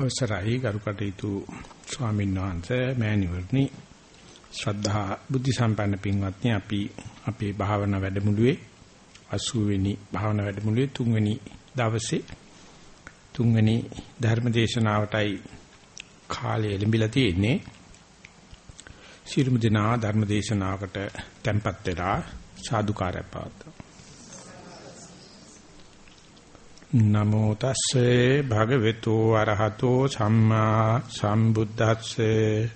අවසරයි ගරුකටයුතු ස්වාමීන් වහන්සේ මෑණිවරණි. ශ්‍රද්ධා බුද්ධ සම්පන්න පින්වත්නි අපි අපේ භාවනා වැඩමුළුවේ 80 වෙනි භාවනා වැඩමුළුවේ තුන්වෙනි දවසේ තුන්වෙනි ධර්ම දේශනාවටයි කාලය ලැබිලා තියෙන්නේ. ශිරුම දිනා ධර්ම දේශනාවකට tempත් වෙලා සාදුකාරය පවත්වමු. නමෝ තස්සේ භගවතු අරහතෝ සම්මා සම්බුද්දස්සේ.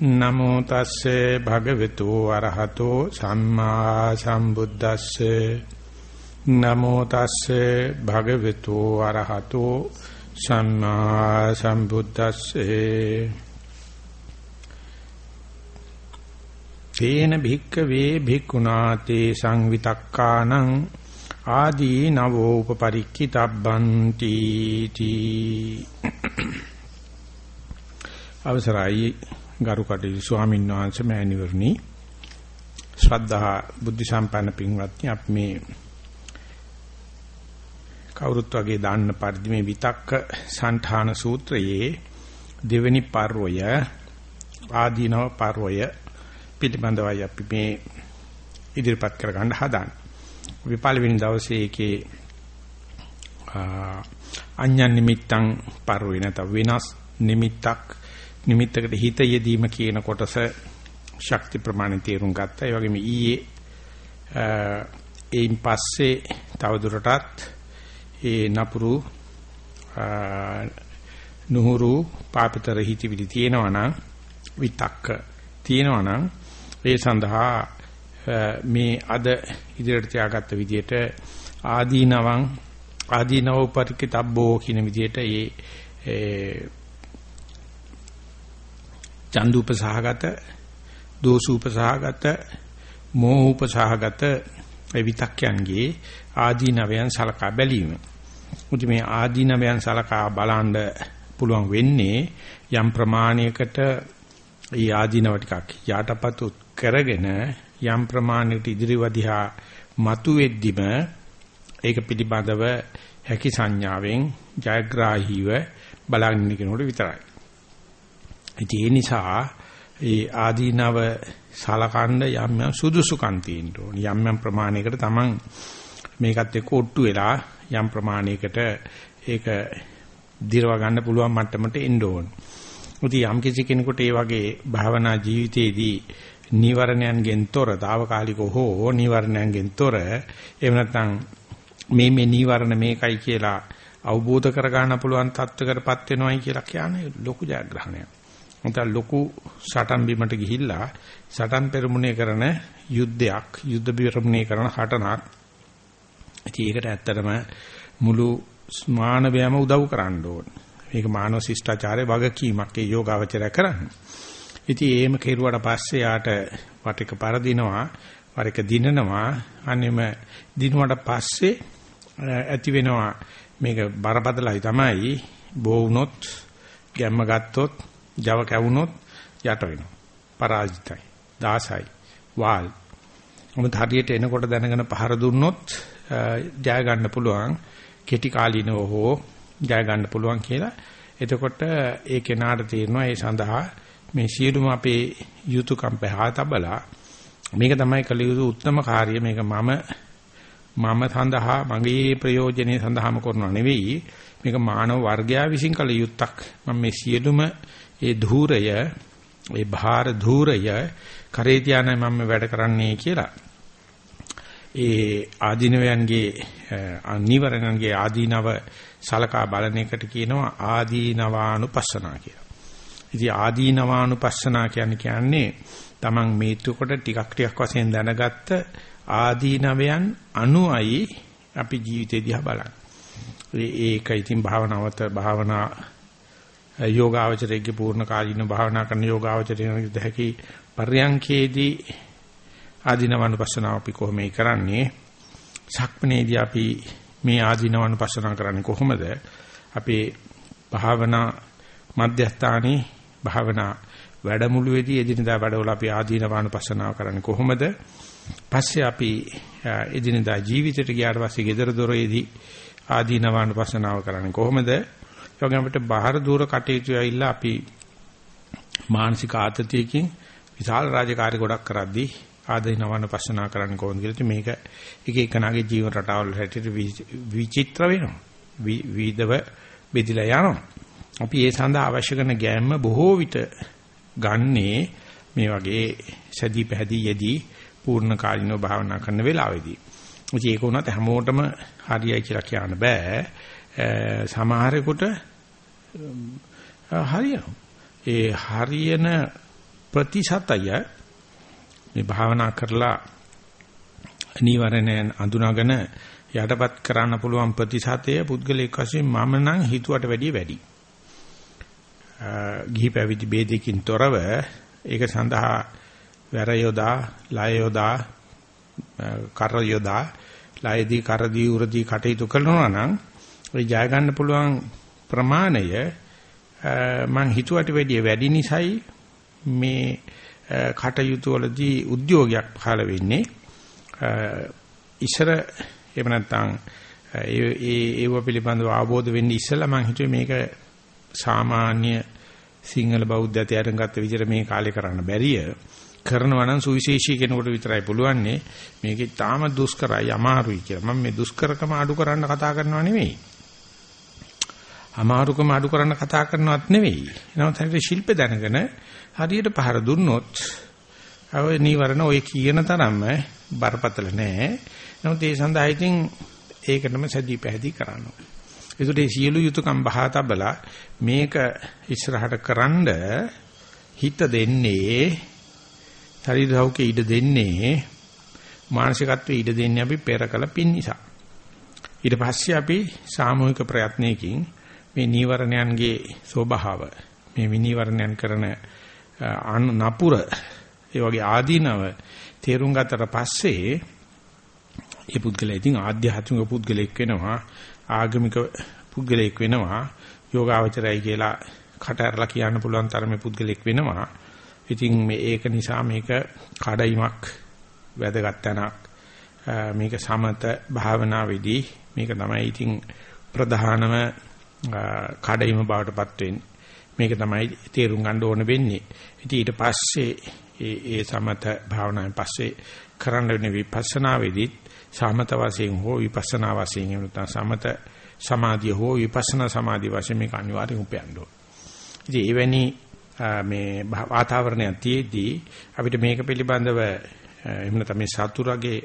නමෝ තස්සේ භගවතු අරහතෝ සම්මා සම්බුද්දස්සේ. නමෝ තස්සේ භගවතු අරහතෝ සම්මා සම්බුද්දස්සේ. තේන භික්කවේ භික්ඛුනාතේ සංවිතක්කානං ආදී නවෝ උපපරික්ඛිතබ්බන්ති තී. අවසරයි ගරු කටයුතු ස්වාමීන් වහන්සේ මෑණිවරණි. ශ්‍රද්ධා බුද්ධ සම්පන්න පින්වත්නි අපි මේ කවුරුත් වගේ දාන්න පරිදි මේ විතක්ක සංඨාන සූත්‍රයේ දෙවෙනි පර්වය ආදීනව පර්වය පිළිබඳවයි අපි මේ ඉදිරිපත් කරගන්න හදාන්නේ. අපි පළවෙනි දවසේ ඒකේ අඤ්ඤන් නිමිත්තං පරවේ නැත වෙනස් නිමිත්තක් නිමිත්තකට හිත යෙදීම කියන කොටස ශක්ති ප්‍රමාණය තේරුම් ගත්තා. ඒ වගේම ඊයේ ඒයින් පස්සේ තවදුරටත් ඒ නපුරු නුහුරු පාපතර හිතවිලි තියෙනවා නම් විතක්ක තියෙනවා නම් ඒ සඳහා මේ අද ඉදිරියට තියාගත්ත විදිහට ආදීනවං ආදීනව පරිකිතබ්බෝ කියන විදිහට ඒ චන්දුපසහගත දෝසුපසහගත මෝහුපසහගත ඒ විතක්යන්ගේ ආදීනවයන් සලකා බැලීම. මුති මේ ආදීනවයන් සලකා බලන්න පුළුවන් වෙන්නේ යම් ප්‍රමාණයකට ඒ ආදීනව ටිකක් යටපත් කරගෙන යම් ප්‍රමාණයකට ඉදිරිවදිහා මතු වෙද්දිම ඒක පිළිබඳව හැකි සංඥාවෙන් ජයග්‍රාහීව බලන්න කෙනෙකුට විතරයි. ඒ නිසා ඒ ආදීනව සලකන්න යම් යම් සුදුසුකම් තියෙන්න ඕන. යම් යම් ප්‍රමාණයකට Taman මේකත් එක්ක ඔට්ටු වෙලා යම් ප්‍රමාණයකට ඒක දිරව ගන්න පුළුවන් මට්ටමට එන්න ඕන. උදී යම් කිසි කෙනෙකුට ඒ වගේ භාවනා ජීවිතයේදී නීවරණයන්ගෙන් තොර, తాවකාලික හෝ නීවරණයන්ගෙන් තොර, එහෙම නැත්නම් මේ මේ නීවරණ මේකයි කියලා අවබෝධ කර ගන්න පුළුවන් තත්ත්වකටපත් වෙනවයි කියලා කියන්නේ ලොකු ජයග්‍රහණයක්. නැත්නම් ලොකු සටන් බිමට ගිහිල්ලා සටන් පෙරමුණේ කරන යුද්ධයක්, යුද්ධ පෙරමුණේ කරන හටනක්. ඉතින් ඒකට ඇත්තටම මුළු මානවයම උදව් කරන්න ඕන. මේක මානව ශිෂ්ටාචාරයේ වගකීමක් ඒ යෝගාවචරය කරන්නේ. ඉතින් එහෙම කෙරුවට පස්සේ යාට වටික පරදිනවා වරික දිනනවා. අනේම දිනුවට පස්සේ ඇති වෙනවා මේක බරපතලයි තමයි. බෝ වුනොත් ගැම්ම ගත්තොත් Java කැවුනොත් යට වෙනවා. පරාජිතයි දාසයි වාල්. මොකද හරියට එනකොට දැනගෙන පහර දුන්නොත් ජය ගන්න පුළුවන්. කෙටි කාලිනව හෝ ජය ගන්න පුළුවන් කියලා. එතකොට ඒ කෙනාට තේරෙනවා ඒ සඳහා මේ සියලුම අපේ යුතුයකම් පහා තබලා මේක තමයි කළ යුතු උත්තරම කාර්යය. මේක මම මම සඳහා මගේ ප්‍රයෝජනෙ සඳහාම කරනව නෙවෙයි. මේක මානව වර්ගයා විසින් කළ යුත්තක්. මම මේ සියලුම ඒ ධූරය ඒ භාර ධූරය කරේ තියානයි මම වැඩ කරන්නේ කියලා. ඒ ආදීනවයන්ගේ අනිවරණන්ගේ ආදීනව සලකා බලන එකට කියනවා ආදීනවානුපස්සනා කියලා. ඉතින් ආදීනවානුපස්සනා කියන්නේ කියන්නේ Taman මේතු කොට ටිකක් ටිකක් වශයෙන් දැනගත්ත ආදීනවයන් අනුයි අපි ජීවිතේ දිහා බලන්නේ. ඒක ඉතින් භාවනාවත භාවනා යෝගාවචරයේ පූර්ණ කාලීන භාවනා කරන යෝගාවචරයේ දැකි පර්යංකේදී ආදීනවානුපස්සනාව අපි කොහොමයි කරන්නේ? සක්මනේදී අපි මේ ආදීනවානුපස්සනා කරන්නේ කොහොමද? අපේ භාවනා මධ්‍යස්ථානයේ භාවනා වැඩමුළුවේදී එදිනදා වැඩවල අපි ආදීනවානුපස්සනාව කරන්නේ කොහොමද? පස්සේ අපි එදිනදා ජීවිතයට ගියාට පස්සේ gedara doreedi ආදීනවානුපස්සනාව කරන්නේ කොහොමද? ඒ වගේම අපිට බාහිර දූර කටයුතු ඇවිල්ලා අපි මානසික ආතතියකින් විශාල රාජකාරි ගොඩක් කරද්දී ආදීනවන පස්සනා කරන්න කොහොමද කියලා මේක එක එකනාගේ ජීවන රටාවල් හැටියට විචිත්‍ර වෙනවා. විවිධව බෙදිලා යනවා. අපි ඒ සඳහා අවශ්‍ය කරන ගෑම්ම බොහෝ විට ගන්නේ මේ වගේ සැදී පැහැදී යෙදී පූර්ණ කාලිනව භාවනා කරන වෙලාවෙදී. ඉතින් ඒක උනත් හැමෝටම හරියයි කියලා කියන්න බෑ. සමහරෙකුට හරියනවා. ඒ හරියන ප්‍රතිශතය මේ භාවනා කරලා නීවරණයන් අඳුනාගෙන යටපත් කරන්න පුළුවන් ප්‍රතිශතය පුද්ගලික වශයෙන් මම නම් හිතුවට වැඩිය වැඩි. ගිහි පැවිදි ભેදකින් තොරව ඒක සඳහා වැර යොදා, ලය යොදා, කර යොදා, ලයදී කරදී උරදී කටයුතු කරනවා නම් ඒ ජය ගන්න පුළුවන් ප්‍රමාණය මං හිතුවට වැඩිය වැඩි නිසායි මේ කටයුතු වලදී උද්‍යෝගයක් පහළ වෙන්නේ. ඉස්සර එහෙම නැත්නම් ඒ ඒව පිළිබඳව අවබෝධ වෙන්න ඉස්සෙල්ලා මම හිතුවේ මේක සාමාන්‍ය සිංහල බෞද්ධ තේරුම් ගත්ත විදිහට මේ කාලේ කරන්න බැරිය. කරනවා නම් සුවිශේෂී කෙනෙකුට විතරයි පුළුවන්නේ. මේකේ තාම දුෂ්කරයි අමාරුයි කියලා. මම මේ දුෂ්කරකම අඩු කරන්න කතා කරනවා නෙවෙයි. අමාරුකම අඩු කරන්න කතා කරනවත් නෙවෙයි. නමුත් හරියට ශිල්ප දැනගෙන හරියට පහර දුන්නොත් ඔය නීවරණ ඔය කියන තරම්ම බරපතල නෑ. නමුත් ඒ සඳහා ඉතින් ඒකටම සැදී පැහැදී කරන්න ඕනේ. ඒකට මේ සියලු යුතුයකම් බහා තබලා මේක ඉස්සරහට කරන්ඩ හිත දෙන්නේ ශරීර සෞඛ්‍ය ඉඩ දෙන්නේ මානසිකත්වයේ ඉඩ දෙන්නේ අපි පෙර කළ පින් නිසා. ඊට පස්සේ අපි සාමූහික ප්‍රයත්නයකින් මේ නීවරණයන්ගේ ස්වභාව මේ විනීවරණයන් කරන නපුර ඒ වගේ ආදීනව තේරුම් ගත්තට පස්සේ ඒ පුද්ගලයා ඉතින් ආධ්‍යාත්මික පුද්ගලෙක් වෙනවා ආගමික පුද්ගලෙක් වෙනවා. යෝගාවචරයි කියලා කට ඇරලා කියන්න පුළුවන් තරමේ පුද්ගලෙක් වෙනවා. ඉතින් මේ ඒක නිසා මේක කඩයිමක් වැදගත් තැනක්. මේක සමත භාවනාවේදී මේක තමයි ඉතින් ප්‍රධානම කඩයිම බවටපත් වෙන්නේ. මේක තමයි තේරුම් ගන්න ඕන වෙන්නේ. ඉතින් ඊට පස්සේ ඒ ඒ සමත භාවනාවෙන් පස්සේ කරන්න වෙන විපස්සනාවේදීත් සමත වශයෙන් හෝ විපස්සනා වශයෙන් එහෙම නැත්නම් සමත සමාධිය හෝ විපස්සනා සමාධිය වශයෙන් මේක අනිවාර්යෙන් උපයන්න ඕන. ඉතින් එවැනි මේ වාතාවරණයක් තියේදී අපිට මේක පිළිබඳව එහෙම නැත්නම් මේ සතුරගේ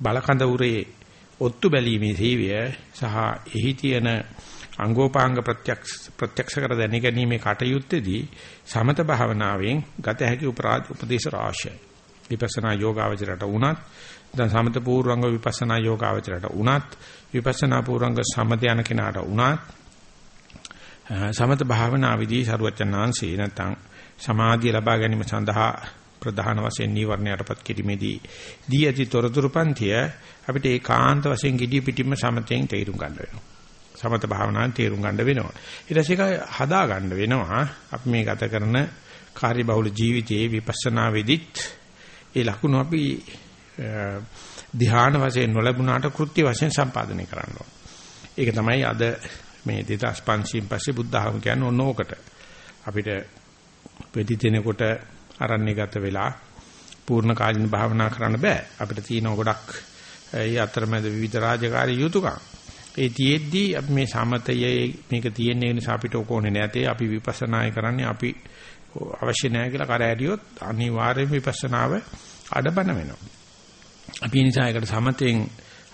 බලකඳ උරේ ඔත්තු බැලීමේ සීවය සහ එහි තියෙන අංගෝපාංග ප්‍රත්‍යක්ෂ ප්‍රත්‍යක්ෂ කර දැනගැනීමේ කටයුත්තේදී සමත භාවනාවෙන් ගත හැකි උපදේශ රාශියයි. විපස්සනා යෝගාවචරයට වුණත් දැන් සමත පූර්වංග විපස්සනා යෝගාවචරයට වුණත් විපස්සනා පූර්වංග සමත යන කෙනාට වුණත් සමත භාවනාවේදී සරුවචනාංශේ නැත්නම් සමාධිය ලබා ගැනීම සඳහා ප්‍රධාන වශයෙන් නීවරණයටපත් කිරීමේදී දී ඇති තොරතුරු පන්තිය අපිට ඒකාන්ත වශයෙන් gediy පිටින්ම සමතෙන් තේරුම් ගන්න වෙනවා. සමත භාවනාවෙන් තේරුම් ගන්න වෙනවා. ඊට පස්සේ ඒක හදා ගන්න වෙනවා. අපි මේ ගත කරන කාර්යබහුල ජීවිතයේ විපස්සනා වෙදිත් ඒ ලකුණු අපි ධ්‍යාන වශයෙන් නොලැබුණාට කෘත්‍ය වශයෙන් සම්පාදනය කරන්න ඕන. ඒක තමයි අද මේ 2500 පස්සේ බුද්ධ ධර්ම කියන්නේ ඕන ඕකට. අපිට වෙදි දෙනකොට අරන්නේ ගත වෙලා පූර්ණ කාලින භාවනා කරන්න බෑ. අපිට තියෙන ගොඩක් ඒ අතරමැද විවිධ රාජකාරී යුතුයකම්. ඒ තියෙද්දි අපි මේ සමතයේ මේක තියෙන නිසා අපිට ඕකෝනේ නැතේ අපි විපස්සනාය කරන්නේ අපි අවශ්‍ය නැහැ කියලා කර ඇරියොත් අනිවාර්යයෙන් විපස්සනාව අඩබන වෙනවා. අපි නිසා ඒකට සමතෙන්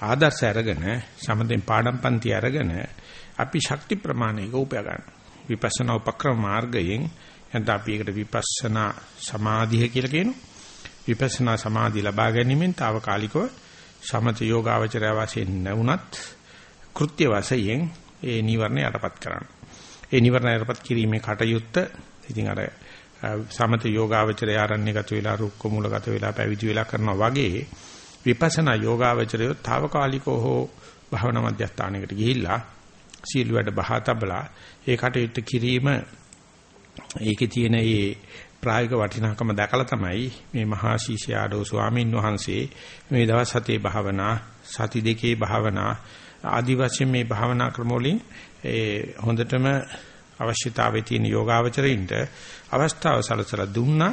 ආදර්ශ අරගෙන සමතෙන් පාඩම් පන්ති අරගෙන අපි ශක්ති ප්‍රමාණයක උපය ගන්න. විපස්සනා උපක්‍රම මාර්ගයෙන් එතන අපි ඒකට විපස්සනා සමාධිය කියලා කියනවා. විපස්සනා සමාධිය ලබා ගැනීමෙන් తాවකාලිකව සමත යෝගාවචරය වශයෙන් නැවුණත් කෘත්‍ය වශයෙන් ඒ නිවර්ණ යටපත් කරන්න. ඒ නිවර්ණ යටපත් කිරීමේ කටයුත්ත ඉතින් අර සමත යෝගාවචරය ආරණ්‍යගත වෙලා රුක්ක මූලගත වෙලා පැවිදි වෙලා කරනවා වගේ විපස්සනා යෝගාවචරය తాවකාලිකව හෝ භාවනා මධ්‍යස්ථානයකට ගිහිල්ලා සීල වැඩ බහා තබලා ඒ කටයුත්ත කිරීම ඒකේ තියෙන මේ ප්‍රායෝගික වටිනාකම දැකලා තමයි මේ මහා ශීෂ්‍යාඩෝ ස්වාමීන් වහන්සේ මේ දවස් හතේ භාවනා සති දෙකේ භාවනා ආදි වශයෙන් මේ භාවනා ක්‍රම වලින් ඒ හොඳටම අවශ්‍යතාවයේ තියෙන යෝගාවචරයින්ට අවස්ථාව සලසලා දුන්නා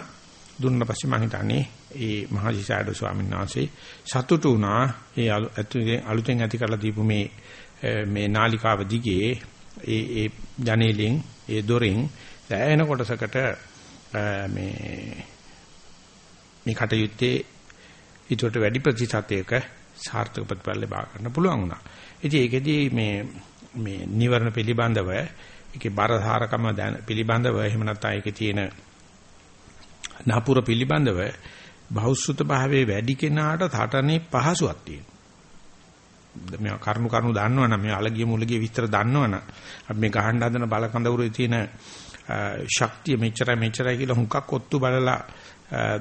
දුන්න පස්සේ මම හිතන්නේ ඒ මහජීසාඩ ස්වාමීන් වහන්සේ සතුටු වුණා ඒ අලුතෙන් ඇති කරලා දීපු මේ මේ නාලිකාව දිගේ ඒ ඒ ජනේලෙන් ඒ දොරෙන් දැයෙන කොටසකට මේ මේ කටයුත්තේ ඊටට වැඩි ප්‍රතිශතයක සාර්ථක ප්‍රතිඵල ලබා ගන්න පුළුවන් වුණා. ඉතින් ඒකෙදී මේ මේ නිවර්ණ පිළිබඳව ඒකේ බරධාරකම පිළිබඳව එහෙම නැත්නම් ඒකේ තියෙන නපුර පිළිබඳව බහුසුත භාවයේ වැඩි කෙනාට තටනේ පහසුවක් තියෙනවා. මේ කරුණු කරුණු දන්නවනම් මේ අලගිය මුලගිය විස්තර දන්නවනම් අපි මේ ගහන්න හදන බල කඳවුරේ තියෙන ශක්තිය මෙච්චරයි මෙච්චරයි කියලා හුඟක් ඔත්තු බලලා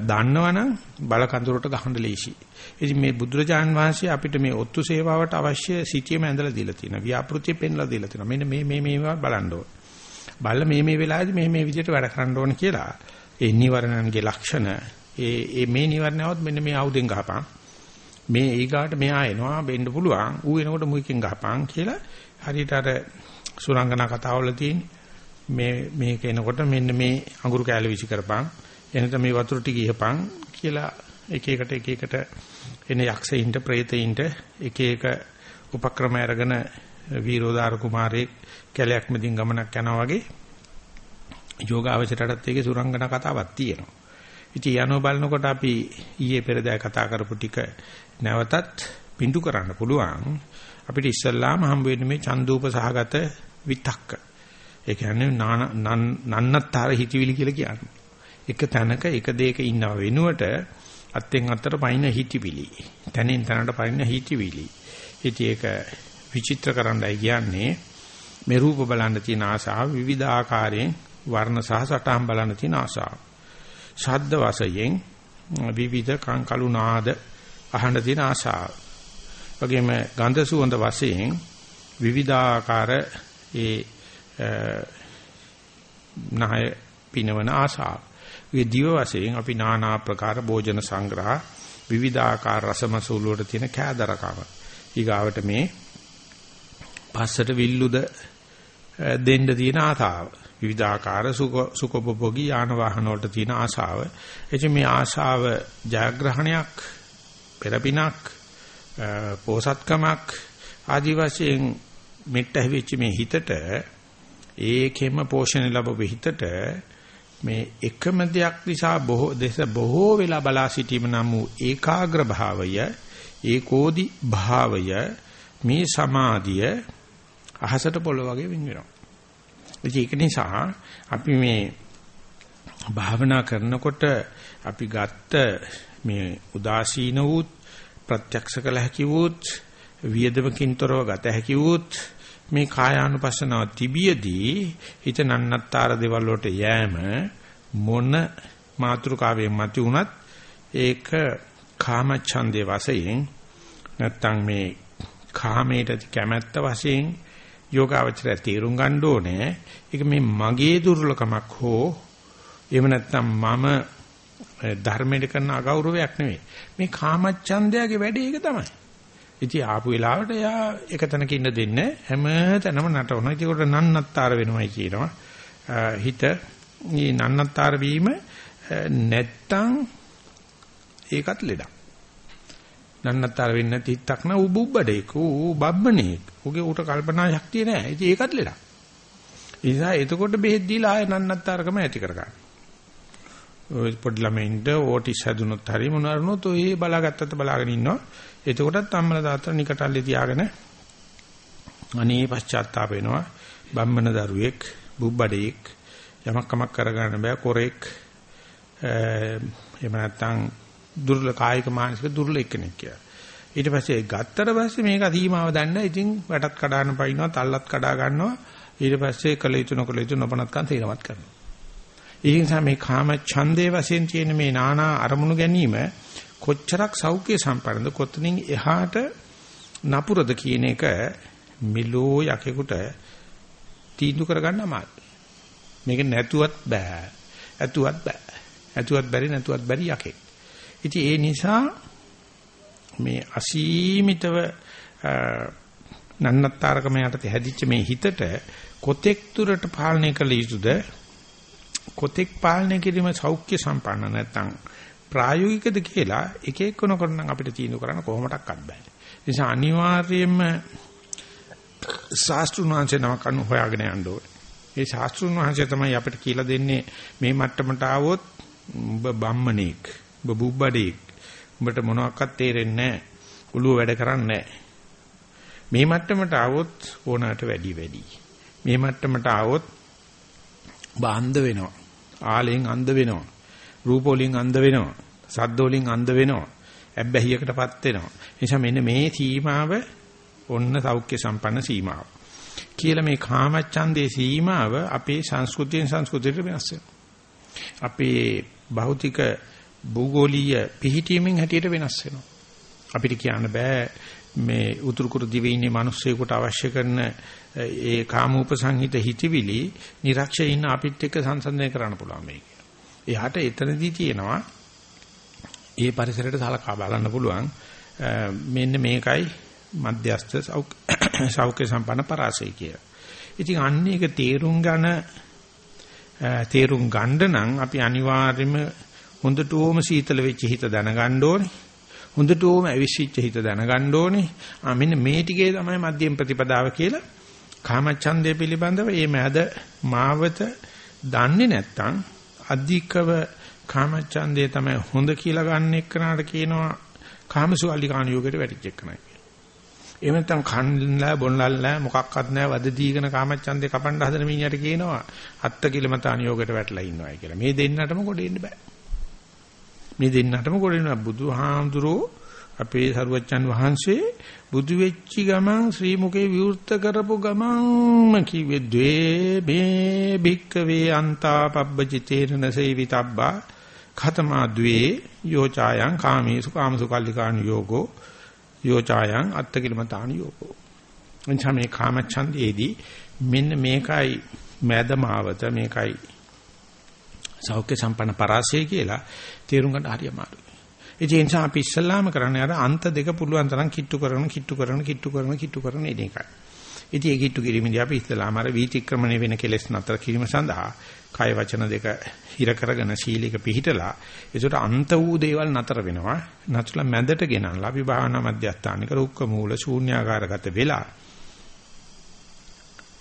දන්නවනම් බල කඳුරට ගහන්න ලේසි. ඉතින් මේ බුදුරජාන් වහන්සේ අපිට මේ ඔත්තු සේවාවට අවශ්‍ය සිටියම ඇඳලා දීලා තියෙනවා. ව්‍යාපෘතිය පෙන්ලා දීලා තියෙනවා. මෙන්න මේ මේ මේවා බලන්න ඕන. බලලා මේ මේ වෙලාවේදී මේ මේ විදිහට වැඩ කරන්න ඕන කියලා ඒ නිවරණන්ගේ ලක්ෂණ ඒ ඒ මේ නිවරණයවත් මෙන්න මේ ආයුධෙන් ගහපන්. මේ ඊගාට මෙහා එනවා වෙන්න පුළුවන්. ඌ එනකොට මුයිකින් ගහපන් කියලා හරියට අර සුරංගනා කතාවල තියෙන මේ මේක එනකොට මෙන්න මේ අඟුරු කෑල්ල විසි කරපන්. එනත මේ වතුර ටික ඉහපන් කියලා එක එකට එක එකට එන යක්ෂයින්ට ප්‍රේතයින්ට එක එක උපක්‍රම අරගෙන වීරෝදාර කුමාරයෙක් කැලයක් මැදින් ගමනක් යනවා වගේ යෝගාවචරයටත් ඒකේ සුරංගනා කතාවක් තියෙනවා. ඉතින් යනෝ බලනකොට අපි ඊයේ පෙරදා කතා කරපු ටික නැවතත් පිඬු කරන්න පුළුවන්. අපිට ඉස්සල්ලාම හම්බ වෙන්නේ මේ චන්දූප සහගත විතක්ක. ඒ කියන්නේ නන්නත්තර හිතවිලි කියලා කියන්නේ. එක තැනක එක දෙයක ඉන්නව වෙනුවට අත්ෙන් අතට පයින් හිතවිලි. තනින් තනට පයින් හිතවිලි. ඉතින් ඒක විචිත්‍ර කරන්නයි කියන්නේ මේ රූප බලන්න තියෙන ආසාව විවිධ ආකාරයෙන් වර්ණ සහ සටහන් බලන්න තියෙන ආසාව. ශබ්ද වශයෙන් විවිධ කංකලු නාද අහන්න තියෙන ආසාව. වගේම ගන්ධ සුවඳ වශයෙන් විවිධාකාර ඒ නහය පිනවන ආසාව. ඒ දිව වශයෙන් අපි নানা ආකාර භෝජන සංග්‍රහ විවිධාකාර රසමසූල වලට තියෙන කෑදරකම. ඊගාවට මේ පස්සට විල්ලුද දෙන්න තියෙන ආසාව. විවිධාකාර සුඛෝපභෝගී යාන වාහන වලට තියෙන ආශාව. එච මේ ආශාව ජයග්‍රහණයක් පෙරපිනක් පෝසත්කමක් ආදි වශයෙන් මෙට්ට හැවිච්ච මේ හිතට ඒකෙම පෝෂණය ලැබෙ හිතට මේ එකම දෙයක් නිසා බොහෝ දේශ බොහෝ වෙලා බලා සිටීම නම් වූ ඒකාග්‍ර භාවය ඒකෝදි භාවය මේ සමාධිය අහසට පොළොව වගේ වින් වෙනවා. ඒක නිසා අපි මේ භාවනා කරනකොට අපි ගත්ත මේ උදාසීන වූත් ප්‍රත්‍යක්ෂ කළ හැකි වූත් වියදමකින්තරව ගත හැකි වූත් මේ කායානුපස්සනාව තිබියදී හිත නන්නත්තර දේවල් වලට යෑම මොන මාත්‍රකාවෙන් මත උනත් ඒක කාමච්ඡන්දේ වශයෙන් නැත්තම් මේ කාමයට කැමැත්ත වශයෙන් යෝගාවචරය තේරුම් ගන්න ඕනේ. ඒක මේ මගේ දුර්ලකමක් හෝ එහෙම නැත්නම් මම ධර්මයට කරන අගෞරවයක් නෙවෙයි. මේ කාමච්ඡන්දයාගේ වැඩේ ඒක තමයි. ඉතින් ආපු වෙලාවට එයා එක තැනක ඉන්න දෙන්නේ හැම තැනම නටවනවා. ඒකට නන්නත්තර වෙනවයි කියනවා. හිත මේ නන්නත්තර වීම නැත්තම් ඒකත් ලෙඩක්. නන්නත්තර වෙන්නේ නැති හිතක් න උබුබ්බඩේක ඌ බබ්බනේක. ඌගේ ඌට කල්පනා ශක්තිය නැහැ. ඉතින් ඒකත් ලෙඩක්. ඒ නිසා එතකොට බෙහෙත් දීලා ආය නන්නත්තරකම ඇති කරගන්න. ඔය පොඩි ළමයින්ට ඕටිස් හැදුනොත් හරි මොනවාරුනොත් ඔය බලාගත්තත් බලාගෙන ඉන්නවා. එතකොටත් අම්මලා තාත්තලා නිකටල්ලේ තියාගෙන අනේ පශ්චාත්තාප වෙනවා. බම්මන දරුවෙක්, බුබ්බඩේක් යමක් කමක් කරගන්න බෑ කොරෙක් එහෙම නැත්නම් දුර්ල කායික මානසික දුර්ල එක්කෙනෙක් කියලා. ඊට පස්සේ ගත්තට පස්සේ මේක සීමාව දන්න. ඉතින් වැටත් කඩාන පයින්නවා, තල්ලත් කඩා ගන්නවා. ඊට පස්සේ කළ යුතු නොකළ යුතු නොපනත්කම් තේරමත් කරනවා. ඒ නිසා මේ කාම ඡන්දේ වශයෙන් තියෙන මේ නානා අරමුණු ගැනීම කොච්චරක් සෞඛ්‍ය සම්පන්නද කොතනින් එහාට නපුරද කියන එක මිලෝ යකෙකුට තීන්දුව කරගන්න අමාරුයි. මේක නැතුවත් බෑ. ඇතුවත් බෑ. ඇතුවත් බැරි නැතුවත් බැරි යකෙක්. ඉතින් ඒ නිසා මේ අසීමිතව නන්නත්තරකම යටතේ හැදිච්ච මේ හිතට කොතෙක් දුරට පාලනය කළ යුතුද කොතෙක් පාලනය කිරීම සෞඛ්‍ය සම්පන්න නැත්නම් ප්‍රායෝගිකද කියලා එක එක්කන කරනම් අපිට තීන්දුව කරන්න කොහොමඩක්වත් බෑ. ඒ නිසා අනිවාර්යයෙන්ම ශාස්ත්‍රුන් වහන්සේ නමක් අනු හොයාගෙන යන්න ඕනේ. ඒ ශාස්ත්‍රුන් වහන්සේ තමයි අපිට කියලා දෙන්නේ මේ මට්ටමට ආවොත් ඔබ බම්මණෙක්, ඔබ බුබ්බඩෙක්. උඹට මොනවත් තේරෙන්නේ නැහැ. ඔළුව වැඩ කරන්නේ නැහැ. මේ මට්ටමට ආවොත් ඕනකට වැඩි වැඩි. මේ මට්ටමට ආවොත් බාන්ධ වෙනවා. ආලෙන් අන්ධ වෙනවා. රූප වලින් අන්ධ වෙනවා. සද්ද වලින් අන්ධ වෙනවා. ඇබ්බැහියකටපත් වෙනවා. නිසා මෙන්න මේ සීමාව ඔන්න සෞඛ්‍ය සම්පන්න සීමාව. කියලා මේ කාමච්ඡන්දේ සීමාව අපේ සංස්කෘතියෙන් සංස්කෘතියට වෙනස් අපේ භෞතික භූගෝලීය පිහිටීමෙන් හැටියට වෙනස් වෙනවා. අපිට කියන්න බෑ මේ උතුරු කුරු දිවේ ඉන්නේ මිනිස්සෙකුට අවශ්‍ය කරන ඒ කාමූපසංහිත හිතවිලි નિરක්ෂේ ඉන්න අපිත් එක්ක සංසන්දනය කරන්න පුළුවන් මේක. එයාට එතනදී තියෙනවා ඒ පරිසරයට සලකා බලන්න පුළුවන් මෙන්න මේකයි මධ්‍යස්ථ සෞඛ්‍ය සම්පන්න පරාසය කිය. ඉතින් අන්න ඒක තේරුම් ගන්න තේරුම් ගන්න නම් අපි අනිවාර්යයෙන්ම හොඳටම සීතල වෙච්ච හිත දැනගන්න ඕනේ. හොඳටම අවිශ්චිච්ච හිත දැනගන්න ඕනේ. ආ මෙන්න මේ ටිකේ තමයි මධ්‍යම ප්‍රතිපදාව කියලා. කාමච්ඡන්දය පිළිබඳව මේ මෑද මාවත දන්නේ නැත්නම් අධිකව කාමච්ඡන්දය තමයි හොඳ කියලා ගන්න එක්කනට කියනවා කාමසුල්ලිකාණ යෝගයට වැටිච්ච එක්කනයි. එහෙම නැත්නම් කන්ලා බොන්ලල්ලා මොකක්වත් නැහැ වද දීගෙන කාමච්ඡන්දේ කපන්න හදන මිනිහට කියනවා අත්ත කිලමතාන යෝගයට වැටලා ඉන්නවායි කියලා. මේ දෙන්නටම කොටෙන්න බෑ. මේ දෙන්නටම කොටෙන්න බුදුහාමුදුරෝ අපේ සරුවච්චන් වහන්සේ බුදු වෙච්චි ගමන් ශ්‍රී මුකේ විවෘත කරපු ගමන්ම කිව්වේ ද්වේ මේ භික්කවේ අන්තා පබ්බචිතේන සේවිතබ්බා khතමා ද්වේ යෝචායන් කාමේසු කාමසු කල්ලිකාණ යෝගෝ යෝචායන් අත්තකිලමතාන යෝගෝ එනිසා මේ කාමච්ඡන්දයේදී මෙන්න මේකයි මෑදමාවත මේකයි සෞඛ්‍ය සම්පන්න පරාසය කියලා තේරුම් ගන්න හරි අමාරුයි. ඒ නිසා අපි ඉස්සල්ලාම කරන්නේ අර අන්ත දෙක පුළුවන් තරම් කිට්ටු කරන කිට්ටු කරන කිට්ටු කරන කිට්ටු කරන එන එකයි. ඉතින් ඒ කිට්ටු කිරීමේදී අපි ඉස්සල්ලාම අර වීතික්‍රමණය වෙන කෙලෙස් නතර කිරීම සඳහා කය වචන දෙක හිර කරගෙන සීලයක පිහිටලා ඒකට අන්ත වූ දේවල් නතර වෙනවා. නතුලා මැදට ගෙනල්ලා අපි භාවනා මධ්‍යස්ථානික රුක්ක මූල ශූන්‍යාකාරගත වෙලා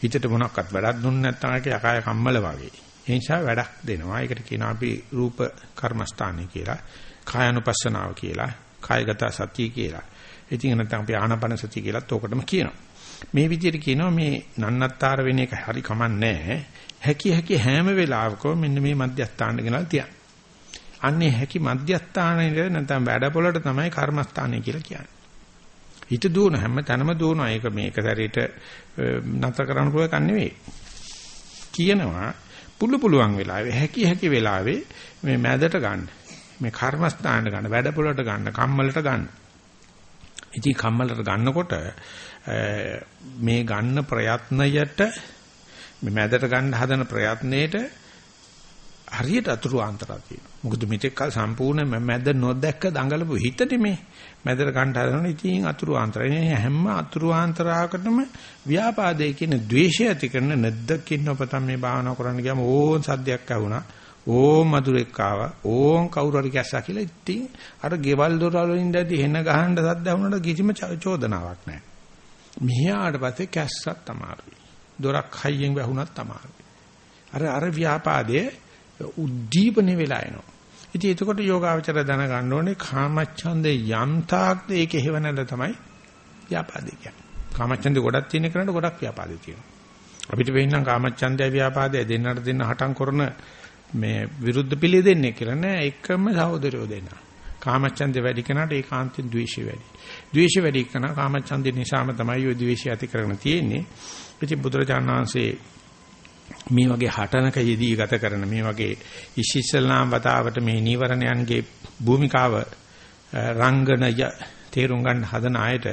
හිතට මොනක්වත් වැඩක් දුන්නේ නැත්නම් ඒක යකාය කම්මල වගේ. ඒ නිසා වැඩක් දෙනවා. ඒකට කියනවා අපි රූප කර්මස්ථානයි කියලා. කායानुපස්සනාව කියලා. කායගත සතිය කියලා. ඉතින් නැත්නම් අපි ආනාපාන සතිය කියලාත් ඕකටම කියනවා. මේ විදිහට කියනවා මේ නන්නත්තර වෙන එක හරි කමන්නේ හැකි හැකි හැම වෙලාවකම මෙන්න මේ මධ්‍යස්ථාන ගෙනල් තියන්න. අන්නේ හැකි මධ්‍යස්ථානයේ නැත්නම් වැඩපොළට තමයි කර්මස්ථානය කියලා කියන්නේ. හිත දුවන හැම තැනම දුවනවා. ඒක මේක සැරේට නතර කරන්න පුළුවන් කන්නේ නෙවෙයි. කියනවා පුළු පුළුවන් වෙලාවේ හැකි හැකි වෙලාවේ මේ මැදට ගන්න. මේ කර්මස්ථානට ගන්න, වැඩපොළට ගන්න, කම්මලට ගන්න. ඉතින් කම්මලට ගන්නකොට මේ ගන්න ප්‍රයත්නයට මේ මැදට ගන්න හදන ප්‍රයත්නයේට හරියට අතුරු ආන්තරයක් තියෙනවා. මොකද මෙතෙක් කල සම්පූර්ණ මැද නොදැක්ක දඟලපු හිතනේ මේ මැදට ගන්න හදන ඉතින් අතුරු ආන්තරය. හැම අතුරු ආන්තරයකටම ව්‍යාපාදයේ කියන ද්වේෂය ඇති කරන නැද්දකින් ඔබතම මේ භාවනා කරන්න ගියාම ඕන් සද්දයක් ඇහුණා. ඕම් මధుරෙක් ආවා. ඕම් කවුරු හරි කැස්සා කියලා ඉතින් අර ගෙවල් දොරවල් වලින් දැදි හෙන ගහන්න සද්ද ඇහුණාට කිසිම චෝදනාවක් නැහැ. මෙහාට පස්සේ කැස්සත් අමාරුයි. දොරක් හයියෙන් වැහුණත් අමාරුයි. අර අර ව්‍යාපාදයේ උද්දීපන වෙලා එනවා. ඉතින් එතකොට යෝගාවචර දැනගන්න ඕනේ කාමච්ඡන්දේ යම් තාක්ද ඒකේ හේවණල තමයි ව්‍යාපාදේ කියන්නේ. කාමච්ඡන්දේ ගොඩක් තියෙන කෙනාට ගොඩක් ව්‍යාපාදේ තියෙනවා. අපිට වෙන්නම් කාමච්ඡන්දය ව්‍යාපාදය දෙන්නට දෙන්න හටම් කරන මේ විරුද්ධ පිළි දෙන්නේ කියලා නෑ එකම සහෝදරයෝ දෙන්න. කාමච්ඡන්දේ වැඩි කෙනාට ඒකාන්තයෙන් ද්වේෂය වැඩි. ද්වේෂය වැඩි කෙනා කාමච්ඡන්දේ නිසාම තමයි ඔය ද්වේෂය ඇති කරගෙන තියෙන්නේ. ඉතින් බුදුරජාණන් වහන්සේ මේ වගේ හටනක යෙදී ගත කරන මේ වගේ ඉසිස්සල්ලාම් වතාවට මේ නීවරණයන්ගේ භූමිකාව රංගනය තේරුම් ගන්න හදන අයට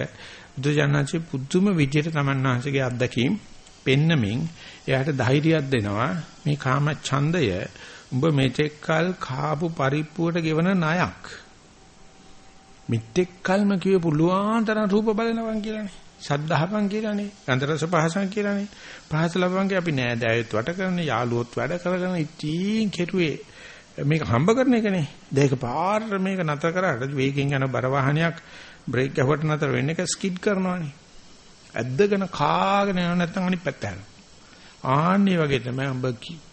බුදුජානනාංශේ පුදුම විදියට තමන්වහන්සේගේ අත්දැකීම් පෙන්නමින් එයාට ධෛර්යයක් දෙනවා මේ කාම ඡන්දය උඹ මෙතෙක්කල් කාපු පරිප්පුවට ගෙවන ණයක් මෙතෙක්කල්ම කිව්ව පුළුවන් තරම් රූප බලනවා කියලානේ සද්ධාහපන් කියලානේ. ගන්ධ රස පහසන් කියලානේ. පහස ලබන්නේ අපි නෑ දෑයොත් වට කරන යාළුවොත් වැඩ කරගෙන ඉතින් කෙරුවේ මේක හම්බ කරන එකනේ. දෙයක පාර මේක නතර කරාට වේගෙන් යන බර වාහනයක් බ්‍රේක් ගැහුවට නතර වෙන්න එක ස්කිඩ් කරනවානේ. ඇද්දගෙන කාගෙන යන නැත්නම් අනිත් පැත්ත යනවා. ආන්නේ වගේ තමයි ඔබ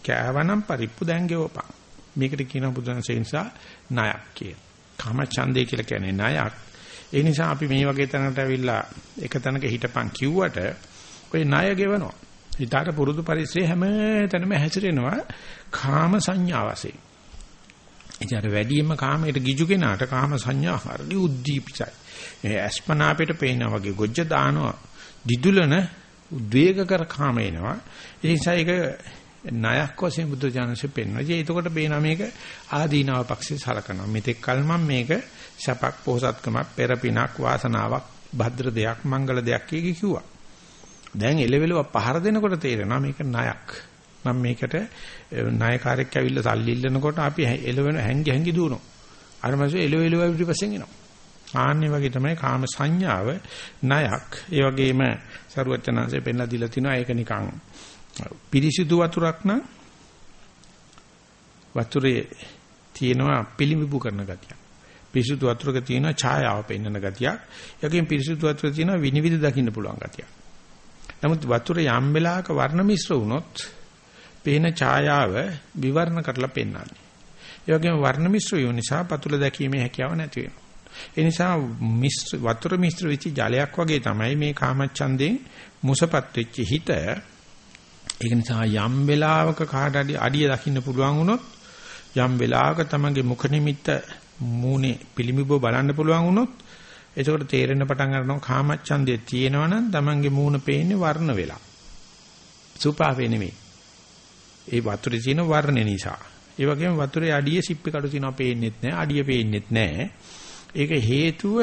කෑවනම් පරිප්පු දැන් ගෙවපන්. මේකට කියනවා බුදුන්සේ නිසා ණයක් කියලා. කාම ඡන්දේ කියලා කියන්නේ ණයක්. ඒ නිසා අපි මේ වගේ තැනකට ඇවිල්ලා එක තැනක හිටපන් කිව්වට ඔය ණය ගෙවනවා. හිතාට පුරුදු පරිසරයේ හැම තැනම හැසිරෙනවා කාම සංඥා වශයෙන්. ඉතින් අර වැඩියෙන්ම කාමයට ගිජු කෙනාට කාම සංඥා හරි උද්දීපිතයි. ඒ අස්පනා අපිට පේනා වගේ ගොජ්ජ දානවා. දිදුලන උද්වේග කර කාම එනවා. ඒ නිසා ඒක ණයක් වශයෙන් බුදු ජානසෙ පෙන්වනවා. ඉතින් එතකොට බේනා මේක ආදීනව පක්ෂේ සලකනවා. මෙතෙක් කල මම මේක සපක් පොහසත්කමක් පෙරපිනක් වාසනාවක් භද්‍ර දෙයක් මංගල දෙයක් කිව්වා. දැන් එලෙවෙලව පහර දෙනකොට තේරෙනවා මේක ණයක්. මම මේකට ණයකාරයෙක් ඇවිල්ලා සල්ලි ඉල්ලනකොට අපි එලවෙන හැංගි හැංගි දුවනවා. අර මාසෙ එලෙවෙලව පිටිපස්සෙන් එනවා. ආන්නේ වගේ තමයි කාම සංඥාව ණයක්. ඒ වගේම සරුවචනාංශය පෙන්ලා දීලා තිනවා ඒක නිකන් පිරිසිදු වතුරක් නම් වතුරේ තියෙනවා පිළිඹු කරන ගතියක්. පිරිසිදු වතුරක තියෙනවා ඡායාව පෙන්වන ගතියක්. ඒකෙන් පිරිසිදු වතුරේ තියෙනවා විනිවිද දකින්න පුළුවන් ගතියක්. නමුත් වතුර යම් වෙලාවක වර්ණ මිශ්‍ර වුණොත් පේන ඡායාව විවරණ කරලා පෙන්වන්නේ. ඒ වගේම වර්ණ මිශ්‍ර වූ නිසා පතුල දැකීමේ හැකියාව නැති වෙනවා. ඒ නිසා මිශ්‍ර වතුර මිශ්‍ර වෙච්ච ජලයක් වගේ තමයි මේ කාමච්ඡන්දෙන් මුසපත් වෙච්ච හිත. ඒක නිසා යම් වෙලාවක කාට අඩිය දකින්න පුළුවන් වුණොත් යම් වෙලාවක තමගේ මුඛ නිමිත්ත මූණේ පිළිඹව බලන්න පුළුවන් වුණොත් එතකොට තේරෙන්න පටන් ගන්නවා කාමච්ඡන්දේ තියෙනවනම් තමන්ගේ මූණ පේන්නේ වර්ණ වෙලා. සුපාවේ නෙමෙයි. ඒ වතුරේ තියෙන වර්ණ නිසා. ඒ වගේම වතුරේ අඩිය සිප්පි කඩු තියෙනවා පේන්නෙත් නැහැ, අඩිය පේන්නෙත් නැහැ. ඒක හේතුව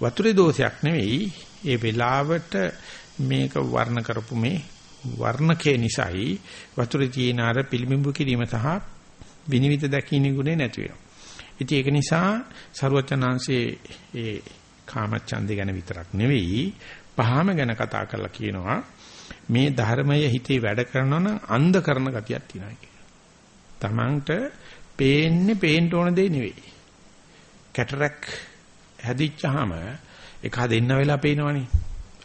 වතුරේ දෝෂයක් නෙවෙයි. ඒ වෙලාවට මේක වර්ණ කරපු මේ වර්ණකේ නිසායි වතුරේ තියෙන අර පිළිඹු කිරීම සහ විනිවිද දැකීමේ ගුණේ නැති වෙනවා. ඉතින් ඒක නිසා සරුවචනාංශයේ ඒ කාමච්ඡන්දේ ගැන විතරක් නෙවෙයි පහම ගැන කතා කරලා කියනවා මේ ධර්මය හිතේ වැඩ කරනවා නම් අන්ධ කරන ගතියක් තියෙනවා කියලා. Tamanට පේන්නේ පේන්න ඕන දෙයක් නෙවෙයි. කැටරක් හැදිච්චාම එක දෙන්න වෙලා පේනවනේ.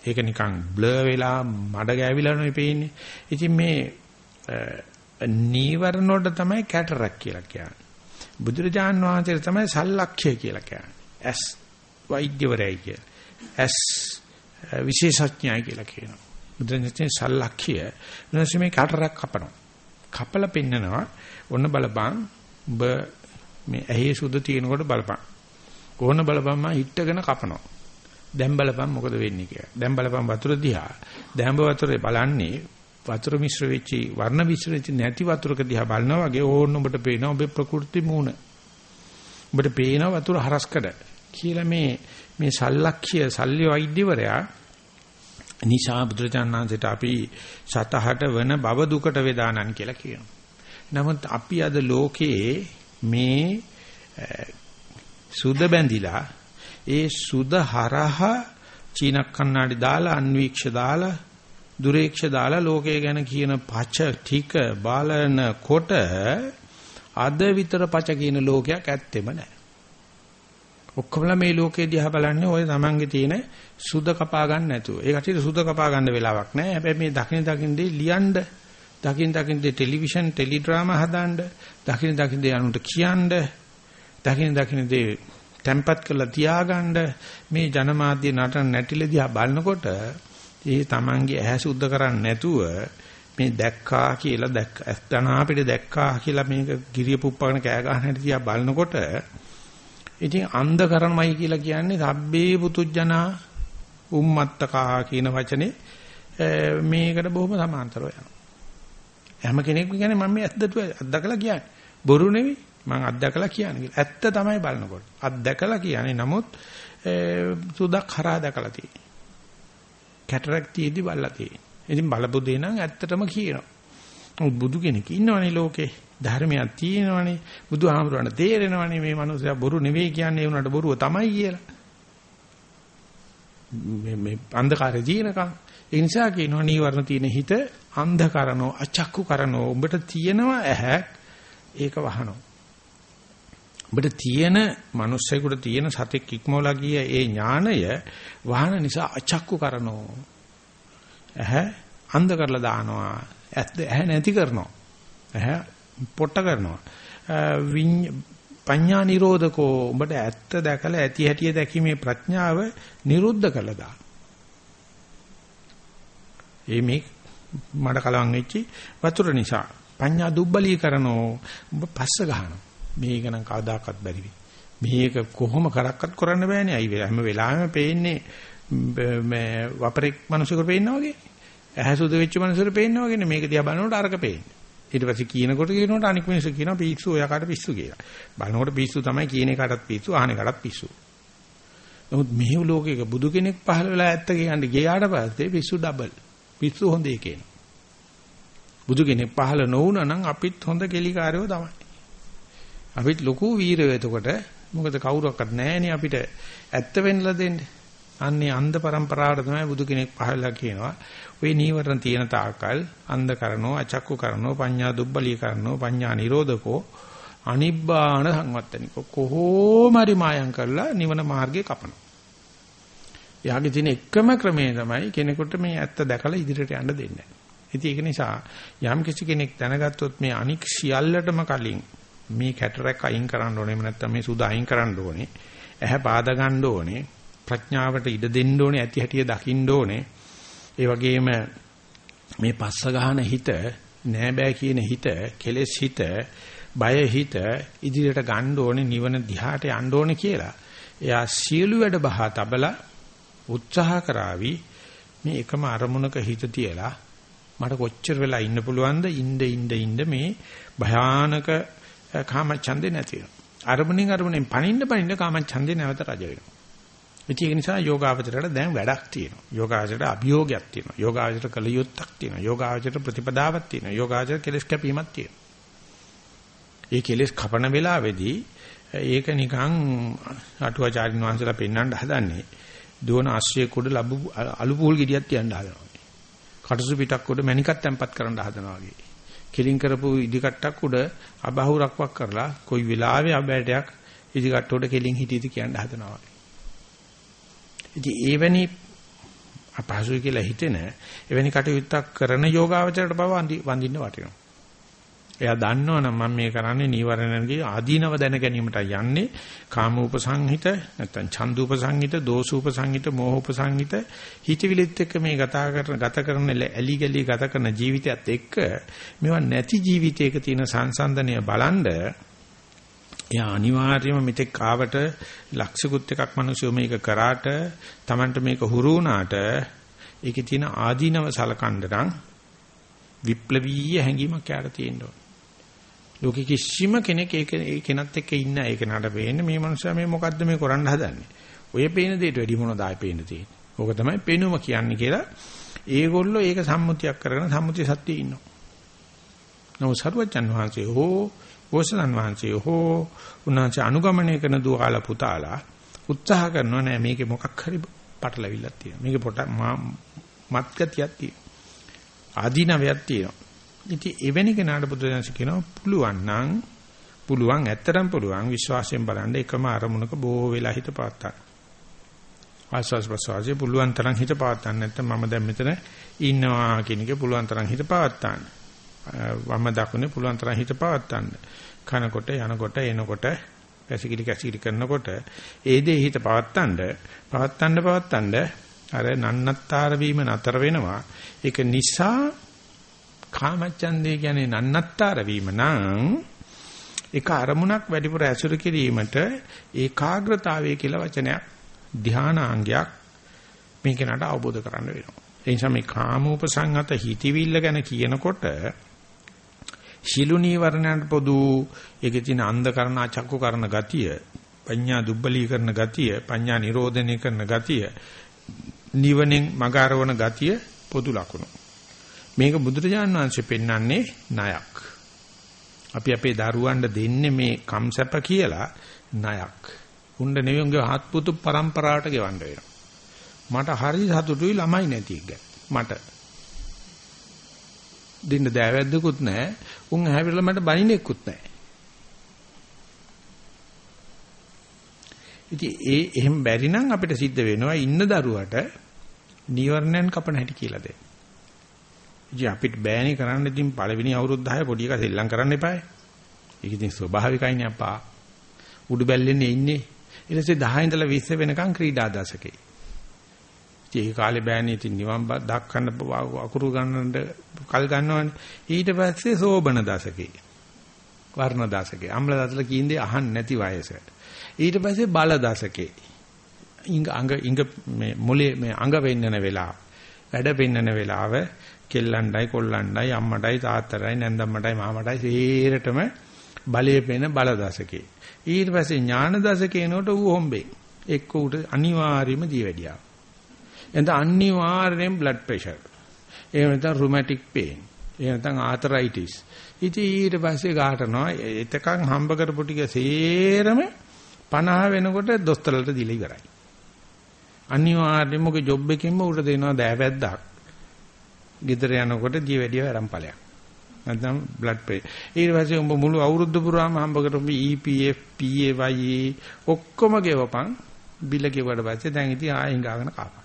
ඒක නිකන් බ්ලර් වෙලා මඩ ගෑවිලා නෙවෙයි පේන්නේ. ඉතින් මේ නීවරණ වලට තමයි කැටරක් කියලා කියන්නේ. බුදුරජාන් වහන්සේට තමයි සල්ලක්ෂය කියලා කියන්නේ. ඇස් වෛද්‍යවරයයි කියලා. ඇස් විශේෂඥයයි කියලා කියනවා. බුදුරජාණන් සල්ලක්ෂය ඊනොස් මේ කැටරක් කපනවා. කපලා පෙන්නනවා ඔන්න බලපං ඔබ මේ ඇහි සුදු තියෙනකොට බලපං. කොහොන බලපන් මා හිටගෙන කපනවා. දැන් බලපන් මොකද වෙන්නේ කියලා. දැන් බලපන් වතුර දිහා. දැඹ වතුරේ බලන්නේ වතුර මිශ්‍ර වෙච්චි වර්ණ මිශ්‍ර වෙච්චි නැති වතුරක දිහා බලනවා වගේ ඕන්න ඔබට පේනවා ඔබේ ප්‍රകൃති මූණ. ඔබට පේනවා වතුර හරස්කඩ කියලා මේ මේ සල්ලක්ෂ්‍ය සල්්‍ය වෛද්‍යවරයා නිසා බුදුරජාණන්සේට අපි සතහට වන බව දුකට වේදානන් කියලා කියනවා. නමුත් අපි අද ලෝකයේ මේ සුද බැඳිලා ඒ සුද හරහා චීන කන්නාඩි දාලා අන්වීක්ෂ දාලා දුරේක්ෂ දාලා ලෝකය ගැන කියන පච ටික බලනකොට අද විතර පච කියන ලෝකයක් ඇත්තෙම නැහැ. ඔක්කොමලා මේ ලෝකේ දිහා බලන්නේ ওই තමන්ගේ තියෙන සුද කපා ගන්න නැතුව. ඒ කටියට සුද කපා ගන්න වෙලාවක් නැහැ. හැබැයි මේ දකින දකින්නේ ලියන්න, දකින් දකින්නේ ටෙලිවිෂන්, ටෙලි ඩ්‍රාමා හදාන්න, දකින් දකින්නේ අනුන්ට කියන්න, දකින්න දකින්න දේ තැම්පත් කරලා තියාගන්න මේ ජනමාධ්‍ය නටන නැටිල දිහා බලනකොට ඒ තමන්ගේ ඇහැ සුද්ධ කරන්නේ නැතුව මේ දැක්කා කියලා දැක්ක අස්තනා අපිට දැක්කා කියලා මේක ගිරිය පුප්පගෙන කෑ ගන්න හැටි දිහා බලනකොට ඉතින් අන්ධ කරනමයි කියලා කියන්නේ සබ්බේ පුතුජනා උම්මත්තකා කියන වචනේ මේකට බොහොම සමාන්තරව යනවා. හැම කෙනෙක්ම කියන්නේ මම මේ අද්දට අද්දකලා කියන්නේ. බොරු නෙවෙයි. මම අත්දකලා කියන්නේ කියලා. ඇත්ත තමයි බලනකොට. අත්දකලා කියන්නේ නමුත් සුදක් හරහා දැකලා තියෙන්නේ. කැටරක් තියේදී බලලා තියෙන්නේ. ඉතින් බලපු දේ නම් ඇත්තටම කියනවා. බුදු කෙනෙක් ඉන්නවනේ ලෝකේ. ධර්මයක් තියෙනවනේ. බුදුහාමුදුරන්ට තේරෙනවනේ මේ මනුස්සයා බොරු නෙවෙයි කියන්නේ ඒ උනට බොරුව තමයි කියලා. මේ මේ අන්ධකාරය දිනකම් ඒ නිසා කියනවා නීවරණ තියෙන හිත අන්ධ කරනෝ අචක්කු කරනෝ උඹට තියෙනවා ඇහැ ඒක වහනවා උඹට තියෙන මිනිස්සෙකුට තියෙන සතෙක් ඉක්මවලා ගිය ඒ ඥාණය වහන නිසා අචක්කු කරනෝ. ඇහැ අන්ධ කරලා දානවා. ඇහැ නැති කරනවා ඇහැ පොට්ට කරනවා පඤ්ඤා නිරෝධකෝ. උඹට ඇත්ත දැකලා ඇති හැටිය දැකීමේ ප්‍රඥාව නිරුද්ධ කළා දාන. ඒ මේ මඩ කලවම් වෙච්චි වතුර නිසා. පඤ්ඤා දුබ්බලීකරනෝ උඹ පස්ස ගහනවා. මේක නම් කවදාකවත් බැරි වෙයි. මේක කොහොම කරක්වත් කරන්න බෑනේ. අයි හැම වෙලාවෙම පේන්නේ මේ වපරෙක් මිනිසෙකුට පේනවා වගේ. ඇහැ සුදු වෙච්ච මිනිසෙකුට පේනවා වගේ මේක දිහා බලනකොට අරක පේන්නේ. ඊට පස්සේ කියනකොට කියනකොට අනික් මිනිස්සු කියනවා පිස්සු ඔයා කාට පිස්සු කියලා. බලනකොට පිස්සු තමයි කියන එකටත් පිස්සු අහන එකටත් පිස්සු. නමුත් මෙහෙම ලෝකයක බුදු කෙනෙක් පහළ වෙලා ඇත්ත කියන්නේ ගියාට පස්සේ පිස්සු ඩබල්. පිස්සු හොඳ එකේන. බුදු කෙනෙක් පහළ නොවුණා නම් අපිත් හොඳ කෙලිකාරයෝ තමයි. අපිත් ලොකු වීරයෝ එතකොට මොකද කවුරක්වත් නැහැනේ අපිට ඇත්ත වෙන්නලා දෙන්නේ. අන්නේ අන්ධ પરම්පරාවට තමයි බුදු කෙනෙක් පහළලා කියනවා. ওই නීවරණ තියෙන තාකල් අන්ධ කරනෝ අචක්කු කරනෝ පඤ්ඤා දුබ්බලී කරනෝ පඤ්ඤා නිරෝධකෝ අනිබ්බාන සංවත්තනිකෝ කොහොම හරි මායම් කරලා නිවන මාර්ගේ කපනවා. එයාගේ තියෙන එකම ක්‍රමය තමයි කෙනෙකුට මේ ඇත්ත දැකලා ඉදිරියට යන්න දෙන්නේ. ඉතින් ඒක නිසා යම් කිසි කෙනෙක් දැනගත්තොත් මේ අනික් සියල්ලටම කලින් මේ කැටරක් අයින් කරන්න ඕනේ එහෙම නැත්නම් මේ සුද අයින් කරන්න ඕනේ. ඇහැ පාද ගන්න ඕනේ. ප්‍රඥාවට ඉඩ දෙන්න ඕනේ. ඇති හැටිය දකින්න ඕනේ. ඒ වගේම මේ පස්ස ගහන හිත නෑ බෑ කියන හිත කෙලෙස් හිත බය හිත ඉදිරියට ගන්න ඕනේ නිවන දිහාට යන්න ඕනේ කියලා එයා සියලු වැඩ බහා තබලා උත්සාහ කරાવી මේ එකම අරමුණක හිත තියලා මට කොච්චර වෙලා ඉන්න පුළුවන්ද ඉන්න ඉන්න ඉන්න මේ භයානක කාමච්ඡන්දේ නැති වෙනවා අරමුණෙන් අරමුණෙන් පණින්න පණින්න කාමච්ඡන්දේ නැවත රජ වෙනවා ඒක නිසා යෝගාවචරයට දැන් වැඩක් තියෙනවා. යෝගාවචරයට අභියෝගයක් තියෙනවා. යෝගාවචරයට කලියොත්තක් තියෙනවා. යෝගාවචරයට ප්‍රතිපදාවක් තියෙනවා. යෝගාවචරයට කෙලස් කැපීමක් තියෙනවා. ඒ කෙලස් කපන වෙලාවේදී ඒක නිකන් අටුවාචාරින් වහන්සේලා පෙන්වන්න හදන්නේ දුවන ආශ්‍රය කුඩ ලැබු අලු පූල් ගෙඩියක් තියන්න හදනවා. කටසු පිටක් උඩ මණිකක් තැම්පත් කරන්න හදනවා වගේ. කෙලින් කරපු ඉදි කට්ටක් උඩ අබහුරක්වක් කරලා කොයි වෙලාවෙ අබෑටයක් ඉදි කට්ට උඩ කෙලින් හිටීද කියන්න හදනවා වගේ. ඉතින් එවැනි අපහසුයි කියලා හිතෙන එවැනි කටයුත්තක් කරන යෝගාවචරයට බව වඳින්න වටිනවා. එයා දන්නවනම් මම මේ කරන්නේ නීවරණන්ගේ ආදීනව දැන ගැනීමට යන්නේ කාමූපසංහිත නැත්නම් ඡන්දූපසංහිත දෝසූපසංහිත මෝහූපසංහිත හිතවිලිත් එක්ක මේ ගත කරන ගත කරන ඇලි ගලි ගත කරන ජීවිතයත් එක්ක මේවා නැති ජීවිතයක තියෙන සංසන්දනය බලන්ඩ එයා අනිවාර්යයෙන්ම මෙතෙක් ආවට ලක්ෂිකුත් එකක් මිනිස්සු මේක කරාට Tamanට මේක හුරු වුණාට ඒකේ තියෙන ආදීනව සලකන්න නම් විප්ලවීය හැඟීමක් යාට තියෙන්න ඕන. ලෝකෙ කිසිම කෙනෙක් ඒක ඒ කෙනත් එක්ක ඉන්න ඒක නඩ වෙන්නේ මේ මනුස්සයා මේ මොකද්ද මේ කරන්න හදන්නේ. ඔය පේන දෙයට වැඩි මොනවද ආයේ පේන්න තියෙන්නේ. ඕක තමයි පේනුම කියන්නේ කියලා ඒගොල්ලෝ ඒක සම්මුතියක් කරගෙන සම්මුතිය සත්‍යයේ ඉන්නවා. නමුත් සරුවචන් වහන්සේ හෝ බෝසතන් වහන්සේ හෝ උන්වහන්සේ අනුගමනය කරන දුවාලා පුතාලා උත්සාහ කරනවා නෑ මේකේ මොකක් හරි පටලවිල්ලක් තියෙනවා. මේකේ පොට මත්ගතියක් තියෙනවා. ආදීනවයක් තියෙනවා. ඉතින් එවැනි කෙනාට බුදුදහම කියනවා පුළුවන් නම් පුළුවන් ඇත්තටම පුළුවන් විශ්වාසයෙන් බලන්න එකම අරමුණක බොහෝ වෙලා හිත පාත්තන්න. ආස්වාස් ප්‍රසවාසයේ පුළුවන් තරම් හිත පාත්තන්න නැත්නම් මම දැන් මෙතන ඉන්නවා කියන එක පුළුවන් තරම් හිත පාත්තන්න. වම දකුණේ පුළුවන් තරම් හිත පවත්තන්න. කනකොට යනකොට එනකොට පැසිකිලි කැසිකිලි කරනකොට ඒ දේ හිත පවත්තන්න පවත්තන්න පවත්තන්න අර නන්නත්තර වීම නතර වෙනවා. ඒක නිසා කාමච්ඡන්දේ කියන්නේ නන්නත්තර වීම නම් ඒක අරමුණක් වැඩිපුර ඇසුරු කිරීමට ඒකාග්‍රතාවය කියලා වචනයක් ධානාංගයක් මේක නට අවබෝධ කරගන්න වෙනවා. ඒ නිසා මේ කාමෝපසංගත හිතවිල්ල ගැන කියනකොට ශිලු නීවරණයන්ට පොදු ඒකේ තියෙන අන්ධ කරන අචක්කු කරන ගතිය පඤ්ඤා දුබ්බලී කරන ගතිය පඤ්ඤා නිරෝධනය කරන ගතිය නිවනෙන් මගාරවන ගතිය පොදු ලක්ෂණ මේක බුදුරජාණන් වහන්සේ පෙන්වන්නේ ණයක් අපි අපේ දරුවන්ට දෙන්නේ මේ කම්සැප කියලා ණයක් උණ්ඩ නෙවෙයිගේ හත්පුතු પરම්පරාවට ගෙවන්න වෙනවා මට හරි සතුටුයි ළමයි නැති එක. මට. දෙන්න දෑවැද්දකුත් නැහැ. උන් හැවිලා මට බනින්නෙකුත් නැහැ. ඉතින් ඒ එහෙම බැරි නම් අපිට සිද්ධ වෙනවා ඉන්න දරුවට නීවරණයන් කපන හැටි කියලා දෙන්න. ඉතින් අපිට බෑනේ කරන්න ඉතින් පළවෙනි අවුරුදු 10 පොඩි එකා සෙල්ලම් කරන්න එපායි. ඒක ඉතින් ස්වභාවිකයිනේ අප්පා. උඩු බැල්ලෙන්නේ ඉන්නේ. ඊට පස්සේ 10 ඉඳලා 20 වෙනකන් ක්‍රීඩා දශකේ. ඒ කාලේ බෑනේ ඉතින් නිවන් දක්කන්න අකුරු ගන්නට කල් ගන්නවනේ. ඊට පස්සේ සෝබන දශකේ. වර්ණ දශකේ. අම්ල දශල කීන්දේ අහන්න නැති වයස. ඊට පස්සේ බල දශකේ. ඉංග අංග ඉංග මේ මොලේ මේ අංග වෙන්නන වෙලාව. වැඩ පෙන්නන වෙලාව කෙල්ලන්ඩයි කොල්ලන්ඩයි අම්මටයි තාත්තටයි නැන්දම්මටයි මාමටයි සේරටම බලයේ පෙන බල දශකේ. ඊට පස්සේ ඥාන දශකේනකොට ඌ හොම්බේ. එක්ක උට අනිවාර්යයෙන්ම දී වැඩියා. එතන අනිවාර්යයෙන් blood pressure. එහෙම නැත්නම් rheumatic pain. එහෙම නැත්නම් arthritis. ඉතින් ඊට පස්සේ ගාටනවා එතකන් හම්බ කරපු ටික සේරම 50 වෙනකොට දොස්තරලට දීලා ඉවරයි. අනිවාර්යයෙන්ම ඔගේ ජොබ් එකකින්ම උට දෙනවා දෑවැද්දක්. ගෙදර යනකොට දී වැඩිය වරම්පලයක්. නැත්නම් බ්ලඩ් ප්‍රෙෂර්. ඊට පස්සේ උඹ මුළු අවුරුද්ද පුරාම හම්බ කරපු EPF, PAYE ඔක්කොම ගෙවපන්. බිල ගෙවුවට පස්සේ දැන් ඉතින් ආයෙ ගාගෙන කාපන්.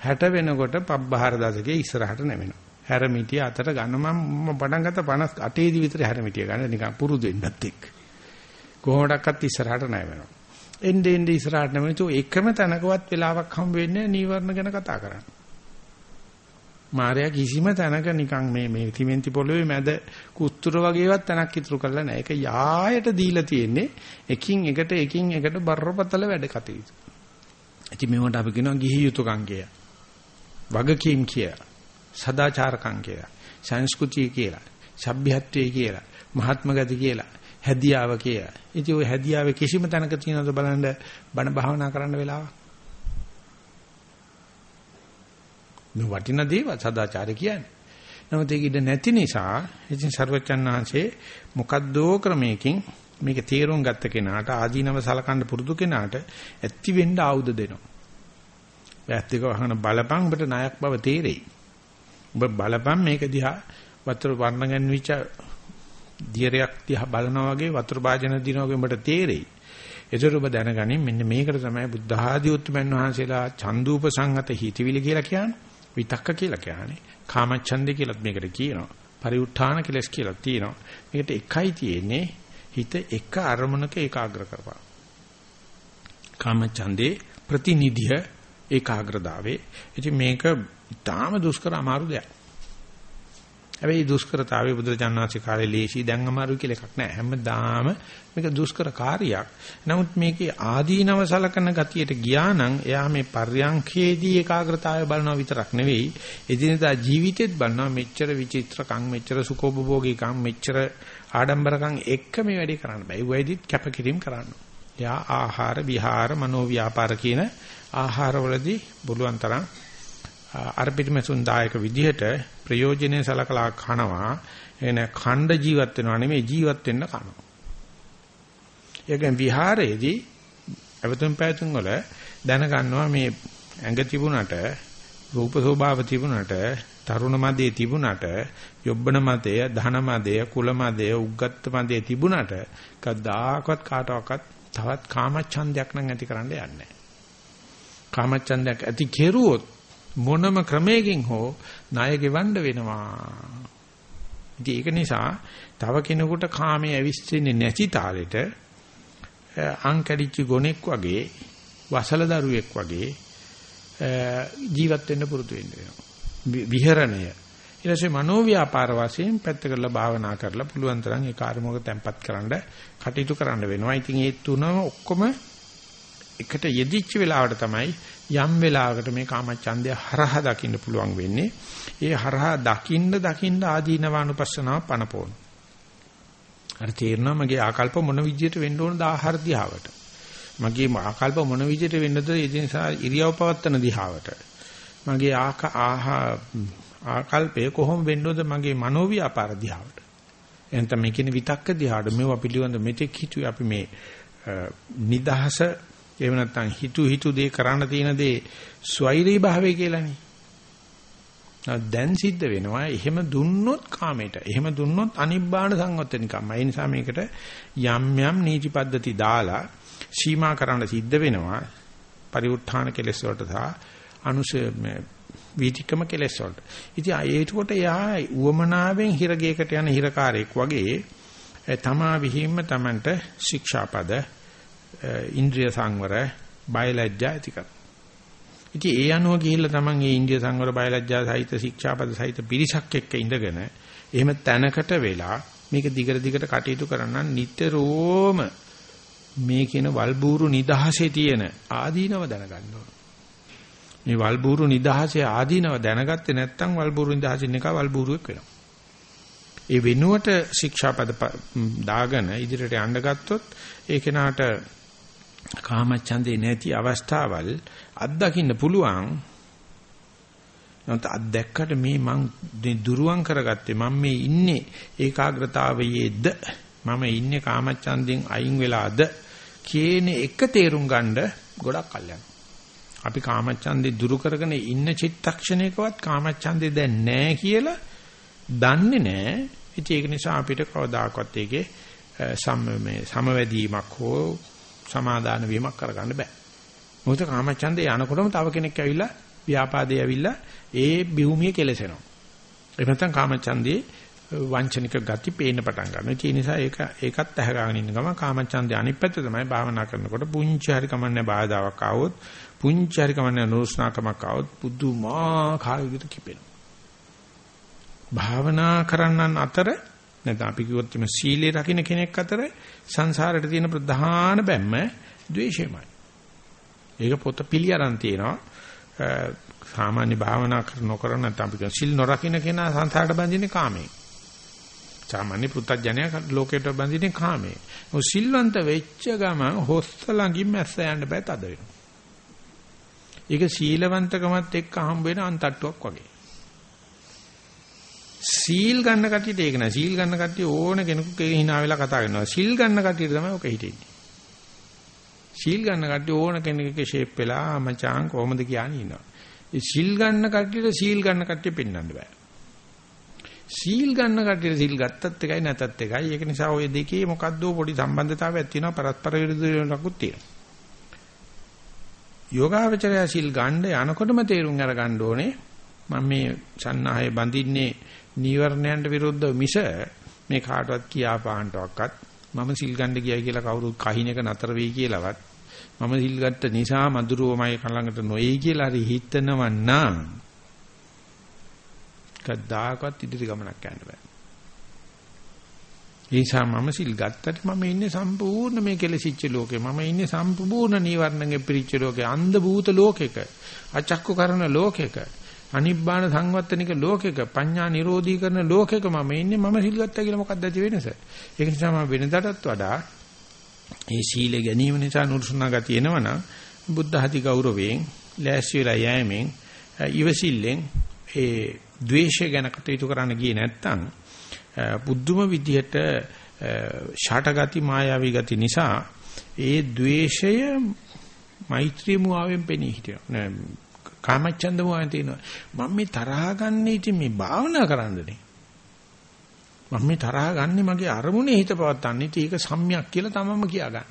60 වෙනකොට පබ්බහාර දශකයේ ඉස්සරහට නැවෙනවා. හැරමිටිය අතට ගන්න මම පටන් ගත්ත 58 දී විතර හැරමිටිය ගන්න නිකන් පුරුදු වෙන්නත් එක්ක. කොහොමඩක්වත් ඉස්සරහට නැවෙනවා. එන්නේ එන්නේ ඉස්සරහට නැවෙනතු එකම තැනකවත් වෙලාවක් හම් වෙන්නේ නීවරණ ගැන කතා කරන්න. මාර්යා කිසිම තැනක නිකන් මේ මේ තිමෙන්ති පොළවේ මැද කුස්තුර වගේවත් තැනක් ඉතුරු කරලා නැහැ. ඒක යායට දීලා තියෙන්නේ එකින් එකට එකින් එකට බරපතල වැඩ කටයුතු. ඉතින් මේවට අපි කියනවා ගිහි යුතුයකම් කිය. වගකීම් කිය. සදාචාරකම් කිය. සංස්කෘතිය කියලා. සભ્યත්වයේ කියලා. මහත්ම ගති කියලා. හැදියාව කියලා. ඉතින් ওই හැදියාවේ කිසිම තැනක තියෙනවද බලන්න බණ භාවනා කරන්න වෙලාවක්. මේ වටින දේවල් සදාචාරය කියන්නේ. නමුත් ඒක ඉඳ නැති නිසා ඉතින් ਸਰවචන් වහන්සේ මොකද්දෝ ක්‍රමයකින් මේක තේරුම් ගත්ත කෙනාට ආදීනව සලකන්න පුරුදු කෙනාට ඇත්ති වෙන්න ආයුධ දෙනවා. වැත්තේක වහන බලපං ඔබට ණයක් බව තේරෙයි. ඔබ බලපං මේක දිහා වතුර වර්ණ ගැන්විච්ච දියරයක් දිහා බලනවා වගේ වතුර භාජන දිනවා වගේ ඔබට තේරෙයි. ඒතර ඔබ දැනගනින් මෙන්න මේකට තමයි බුද්ධ ආදී උතුම්යන් වහන්සේලා චන්දූප සංහත හිතවිලි කියලා කියන්නේ. විතක්ක කියලා කියන්නේ. කාමච්ඡන්දේ කියලාත් මේකට කියනවා. පරිඋත්ථාන කෙලස් කියලා තියෙනවා. මේකට එකයි තියෙන්නේ හිත එක අරමුණක ඒකාග්‍ර කරපන්. කාමච්ඡන්දේ ප්‍රතිනිධිය ඒකාග්‍රතාවේ. ඉතින් මේක ඊටාම දුෂ්කර අමාරු දෙයක්. හැබැයි දුෂ්කරතාවයේ බුදුරජාණන්සේ කාලේ ලේසි දැන් අමාරු කියලා එකක් නෑ. හැමදාම මේක දුෂ්කර කාර්යයක්. නමුත් මේකේ ආදීනව සලකන ගතියට ගියා නම් එයා මේ පර්යංකේදී ඒකාග්‍රතාවය බලනවා විතරක් නෙවෙයි, එදිනදා ජීවිතෙත් බලනවා මෙච්චර විචිත්‍රකම්, මෙච්චර සුකෝපභෝගීකම්, මෙච්චර ආඩම්බරකම් එක්ක මේ වැඩේ කරන්න බෑ. ඒ වෙයිදිත් කැපකිරීම කරන්න. එයා ආහාර, විහාර, මනෝ ව්‍යාපාර කියන ආහාරවලදී බුලුවන් තරම් අර්පිතමසුන් දායක විදිහට ප්‍රයෝජනෙ සලකලා කනවා එන ඛණ්ඩ ජීවත් වෙනවා නෙමෙයි ජීවත් වෙන්න කනවා. ඒකෙන් විහාරයේදී අවතුම් පැතුම් වල දැනගන්නවා මේ ඇඟ තිබුණට රූප ස්වභාව තිබුණට තරුණ මදේ තිබුණට යොබ්බන මදේ ධන මදේ කුල මදේ උග්ගත් මදේ තිබුණට කවදාකවත් කාටවත් තවත් කාමච්ඡන්දයක් නම් ඇති කරන්න යන්නේ නැහැ. කාමච්ඡන්දයක් ඇති කෙරුවොත් මොනම ක්‍රමයකින් හෝ ණය ගෙවන්න වෙනවා. ඉතින් ඒක නිසා තව කෙනෙකුට කාමයේ ඇවිස්සෙන්නේ නැති තාලෙට අං කැඩිච්ච ගොනෙක් වගේ වසල දරුවෙක් වගේ ජීවත් වෙන්න පුරුදු වෙන්න වෙනවා. විහරණය. ඊට පස්සේ මනෝ ව්‍යාපාර වශයෙන් පැත්ත කරලා භාවනා කරලා පුළුවන් තරම් ඒ කාර්යමෝග තැම්පත් කරන්න කටයුතු කරන්න වෙනවා. ඉතින් ඒ තුනම ඔක්කොම එකට යෙදිච්ච වෙලාවට තමයි යම් වෙලාවකට මේ කාමච්ඡන්දය හරහා දකින්න පුළුවන් වෙන්නේ. ඒ හරහා දකින්න දකින්න ආදීනවානුපස්සනාව පනපෝන. අර තේරෙනවා මගේ ආකල්ප මොන විදියට වෙන්න ඕනද ආහාර දිහාවට. මගේ ආකල්ප මොන විදියට වෙන්නද ඒ නිසා ඉරියව් පවත්තන දිහාවට. මගේ ආකල්පය කොහොම වෙන්නද මගේ මනෝව්‍යාපාර දිහාවට. එතන මේ කියන විතක්ක දිහාට මේවා පිළිබඳ මෙතෙක් හිතුවේ අපි මේ නිදහස එහෙම නැත්නම් හිතු හිතු දේ කරන්න තියෙන දේ ස්වෛරී භාවය කියලානේ. දැන් සිද්ධ වෙනවා එහෙම දුන්නොත් කාමයට එහෙම දුන්නොත් අනිබ්බාන සංවත්තනිකම්ම ඒ නිසා මේකට යම් යම් නීති පද්ධති දාලා සීමා කරන්න සිද්ධ වෙනවා. පරිඋත්ථාන කෙලෙස් වලට සහ අනුශය වීතිකම කෙලෙස් වලට. ඉතින් ඒකට එයා උවමනාවෙන් හිරගේකට යන හිරකාරයෙක් වගේ තමා විහිම්ම තමන්ට ශික්ෂාපද ඉන්ද්‍රිය සංවර බයලජ්ජා ඇති කරනවා. ඉතින් ඒ අනුව ගිහිල්ලා තමන් ඒ ඉන්ද්‍රිය සංවර බයලජ්ජා සහිත ශික්ෂාපද සහිත පිරිසක් එක්ක ඉඳගෙන එහෙම තැනකට වෙලා මේක දිගට දිගට කටයුතු කරනන් නිතරම මේ කියන වල්බూరు නිදහසේ තියෙන ආදීනව දැනගන්න ඕන. මේ වල්බూరు නිදහසේ ආදීනව දැනගත්තේ නැත්නම් වල්බూరు නිදහසින් එක වල්බూరుෙක් වෙනවා. ඒ වෙනුවට ශික්ෂාපද දාගෙන ඉදිරියට යන්න ගත්තොත් ඒ කෙනාට කාමච්ඡන්දේ නැති අවස්ථාවල් අත්දකින්න පුළුවන්. නැත්නම් අත්දැක්කට මේ මං දුරුවන් කරගත්තේ මම මේ ඉන්නේ ඒකාග්‍රතාවයේද මම ඉන්නේ කාමච්ඡන්දෙන් අයින් වෙලාද කියන එක තේරුම් ගන්න ගොඩක් කල් අපි කාමච්ඡන්දේ දුරු කරගෙන ඉන්න චිත්තක්ෂණයකවත් කාමච්ඡන්දේ දැන් නැහැ කියලා දන්නේ නැහැ. ඉතින් ඒක නිසා අපිට කවදාකවත් ඒකේ සම මේ සමවැදීමක් හෝ සමාදාන වීමක් කරගන්න බෑ. මොකද කාමච්ඡන්දේ යනකොටම තව කෙනෙක් ඇවිල්ලා ව්‍යාපාදේ ඇවිල්ලා ඒ භූමිය කෙලසෙනවා. ඒ නැත්නම් කාමච්ඡන්දේ වංචනික ගති පේන්න පටන් ගන්නවා. ඒ නිසා ඒක ඒකත් ඇහගාගෙන ඉන්න ගමන් කාමච්ඡන්දේ අනිත් පැත්ත තමයි භාවනා කරනකොට පුංචි හරි කමන්නේ බාධාවක් ආවොත් පුංචි හරි කමන්නේ නුරුස්නාකමක් ආවොත් පුදුමාකාර විදිහට කිපෙනවා. භාවනා කරන්නන් අතර නැත්නම් අපි කිව්වොත් මේ සීලේ රකින්න කෙනෙක් අතර සංසාරයට තියෙන ප්‍රධාන බැම්ම ද්වේෂයමයි. ඒක පොත පිළි අරන් තියෙනවා. සාමාන්‍ය භාවනා කර නොකර නැත්නම් අපි සිල් නොරකින්න කෙනා සංසාරට බැඳින්නේ කාමේ. සාමාන්‍ය පුත්තජනයා ලෝකයට බැඳින්නේ කාමේ. ඔය සිල්වන්ත වෙච්ච ගම හොස්ස ළඟින් මැස්ස යන්න බෑ තද වෙනවා. ඒක සීලවන්තකමත් එක්ක හම්බ වෙන අන්තට්ටුවක් වගේ. සීල් ගන්න කට්ටියට ඒක නෑ. සීල් ගන්න කට්ටිය ඕන කෙනෙකුගේ hina වෙලා කතා කරනවා. සීල් ගන්න කට්ටියට තමයි ඔක හිතෙන්නේ. සීල් ගන්න කට්ටිය ඕන කෙනෙකුගේ ෂේප් වෙලා මචං කොහොමද කියන්නේ ඉන්නවා. ඒ සීල් ගන්න කට්ටියට සීල් ගන්න කට්ටිය පෙන්වන්න බෑ. සීල් ගන්න කට්ටියට සීල් ගත්තත් එකයි නැතත් එකයි. ඒක නිසා ওই දෙකේ මොකද්ද පොඩි සම්බන්ධතාවයක් තියෙනවා පරස්පර විරුද්ධ ලකුත් තියෙනවා. යෝගාවචරය සීල් ගන්න යනකොටම තේරුම් අරගන්න ඕනේ මම මේ සන්නාහය බඳින්නේ නීවරණයන්ට විරුද්ධව මිස මේ කාටවත් කියා පාන්නටවත් මම සිල් ගන්න ගියයි කියලා කවුරුත් කහින එක නතර වෙයි කියලාවත් මම සිල් ගත්ත නිසා මధుරෝමයි කලඟට නොයයි කියලා හරි හිතනව නම් කද්දාකවත් ඉදිරි ගමනක් යන්න බෑ. ඒ නිසා මම සිල් ගත්තට මම ඉන්නේ සම්පූර්ණ මේ කෙලසිච්ච ලෝකේ. මම ඉන්නේ සම්පූර්ණ නීවරණයෙන් පිරිච්ච ලෝකේ. අන්ධ භූත ලෝකෙක. අචක්කු කරන ලෝකෙක. අනිබ්බාන සංවත්තනික ලෝකෙක පඤ්ඤා නිරෝධී කරන ලෝකෙක මම ඉන්නේ මම සිල් ගත්තා කියලා මොකක්ද ඇති වෙනස? ඒක නිසා මම වෙනදාටත් වඩා මේ සීල ගැනීම නිසා නුරුස්නා ගතිය එනවනම් බුද්ධ හති ගෞරවයෙන් ලෑස්ති වෙලා යෑමෙන් ඉවසිල්ලෙන් ඒ ද්වේෂය ගැන කටයුතු කරන්න ගියේ නැත්තම් බුද්ධම විදියට ෂාටගති මායාවී ගති නිසා ඒ ද්වේෂය මෛත්‍රී මුවාවෙන් පෙනී හිටියා කාමච්ඡන්ද මොහොතේ තියෙනවා. මම මේ තරහ ගන්න ඉතින් මේ භාවනා කරන්නනේ. මම මේ තරහ ගන්නේ මගේ අරමුණේ හිත පවත්තන්නේ. ඒක සම්‍යක් කියලා තමම කියා ගන්න.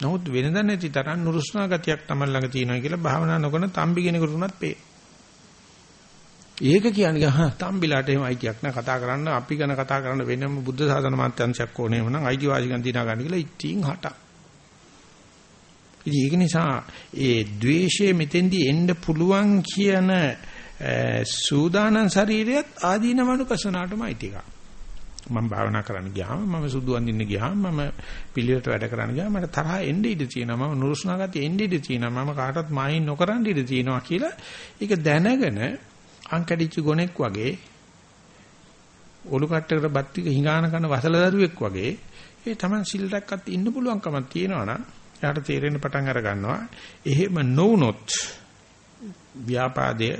නමුත් වෙනද නැති තරම් නුරුස්නා ගතියක් තමයි ළඟ තියෙනවා කියලා භාවනා නොකරන තම්බි කෙනෙකුට උනත් පේ. ඒක කියන්නේ හා තම්බිලාට එහෙම අයිතියක් නෑ කතා කරන්න අපි ගැන කතා කරන්න වෙනම බුද්ධ සාසන මාත්‍යංශයක් ඕනේ වුණා අයිතිවාසිකම් දිනා ගන්න කියලා ඉතින් හටක්. ඉතින් ඒක නිසා ඒ द्वේෂය මෙතෙන්දී එන්න පුළුවන් කියන සූදානම් ශරීරයත් ආදීනවනුපසනාවටමයි ටික. මම භාවනා කරන්න ගියාම මම සුදු අඳින්න ගියාම මම පිළිවෙලට වැඩ කරන්න ගියාම මට තරහ එන්න ඉඩ තියෙනවා මම නුරුස්නා ගතිය එන්න ඉඩ තියෙනවා මම කාටවත් මායින් නොකරන්න ඉඩ තියෙනවා කියලා ඒක දැනගෙන අංකඩිච්ච ගොනෙක් වගේ ඔලු කට්ටකට බත් ටික හිඟාන කරන වසල දරුවෙක් වගේ ඒ Taman සිල් රැක්කත් ඉන්න පුළුවන්කමක් තියෙනවා නම් එයාට තේරෙන්න පටන් අර ගන්නවා. එහෙම නොවුනොත් ව්‍යාපාදය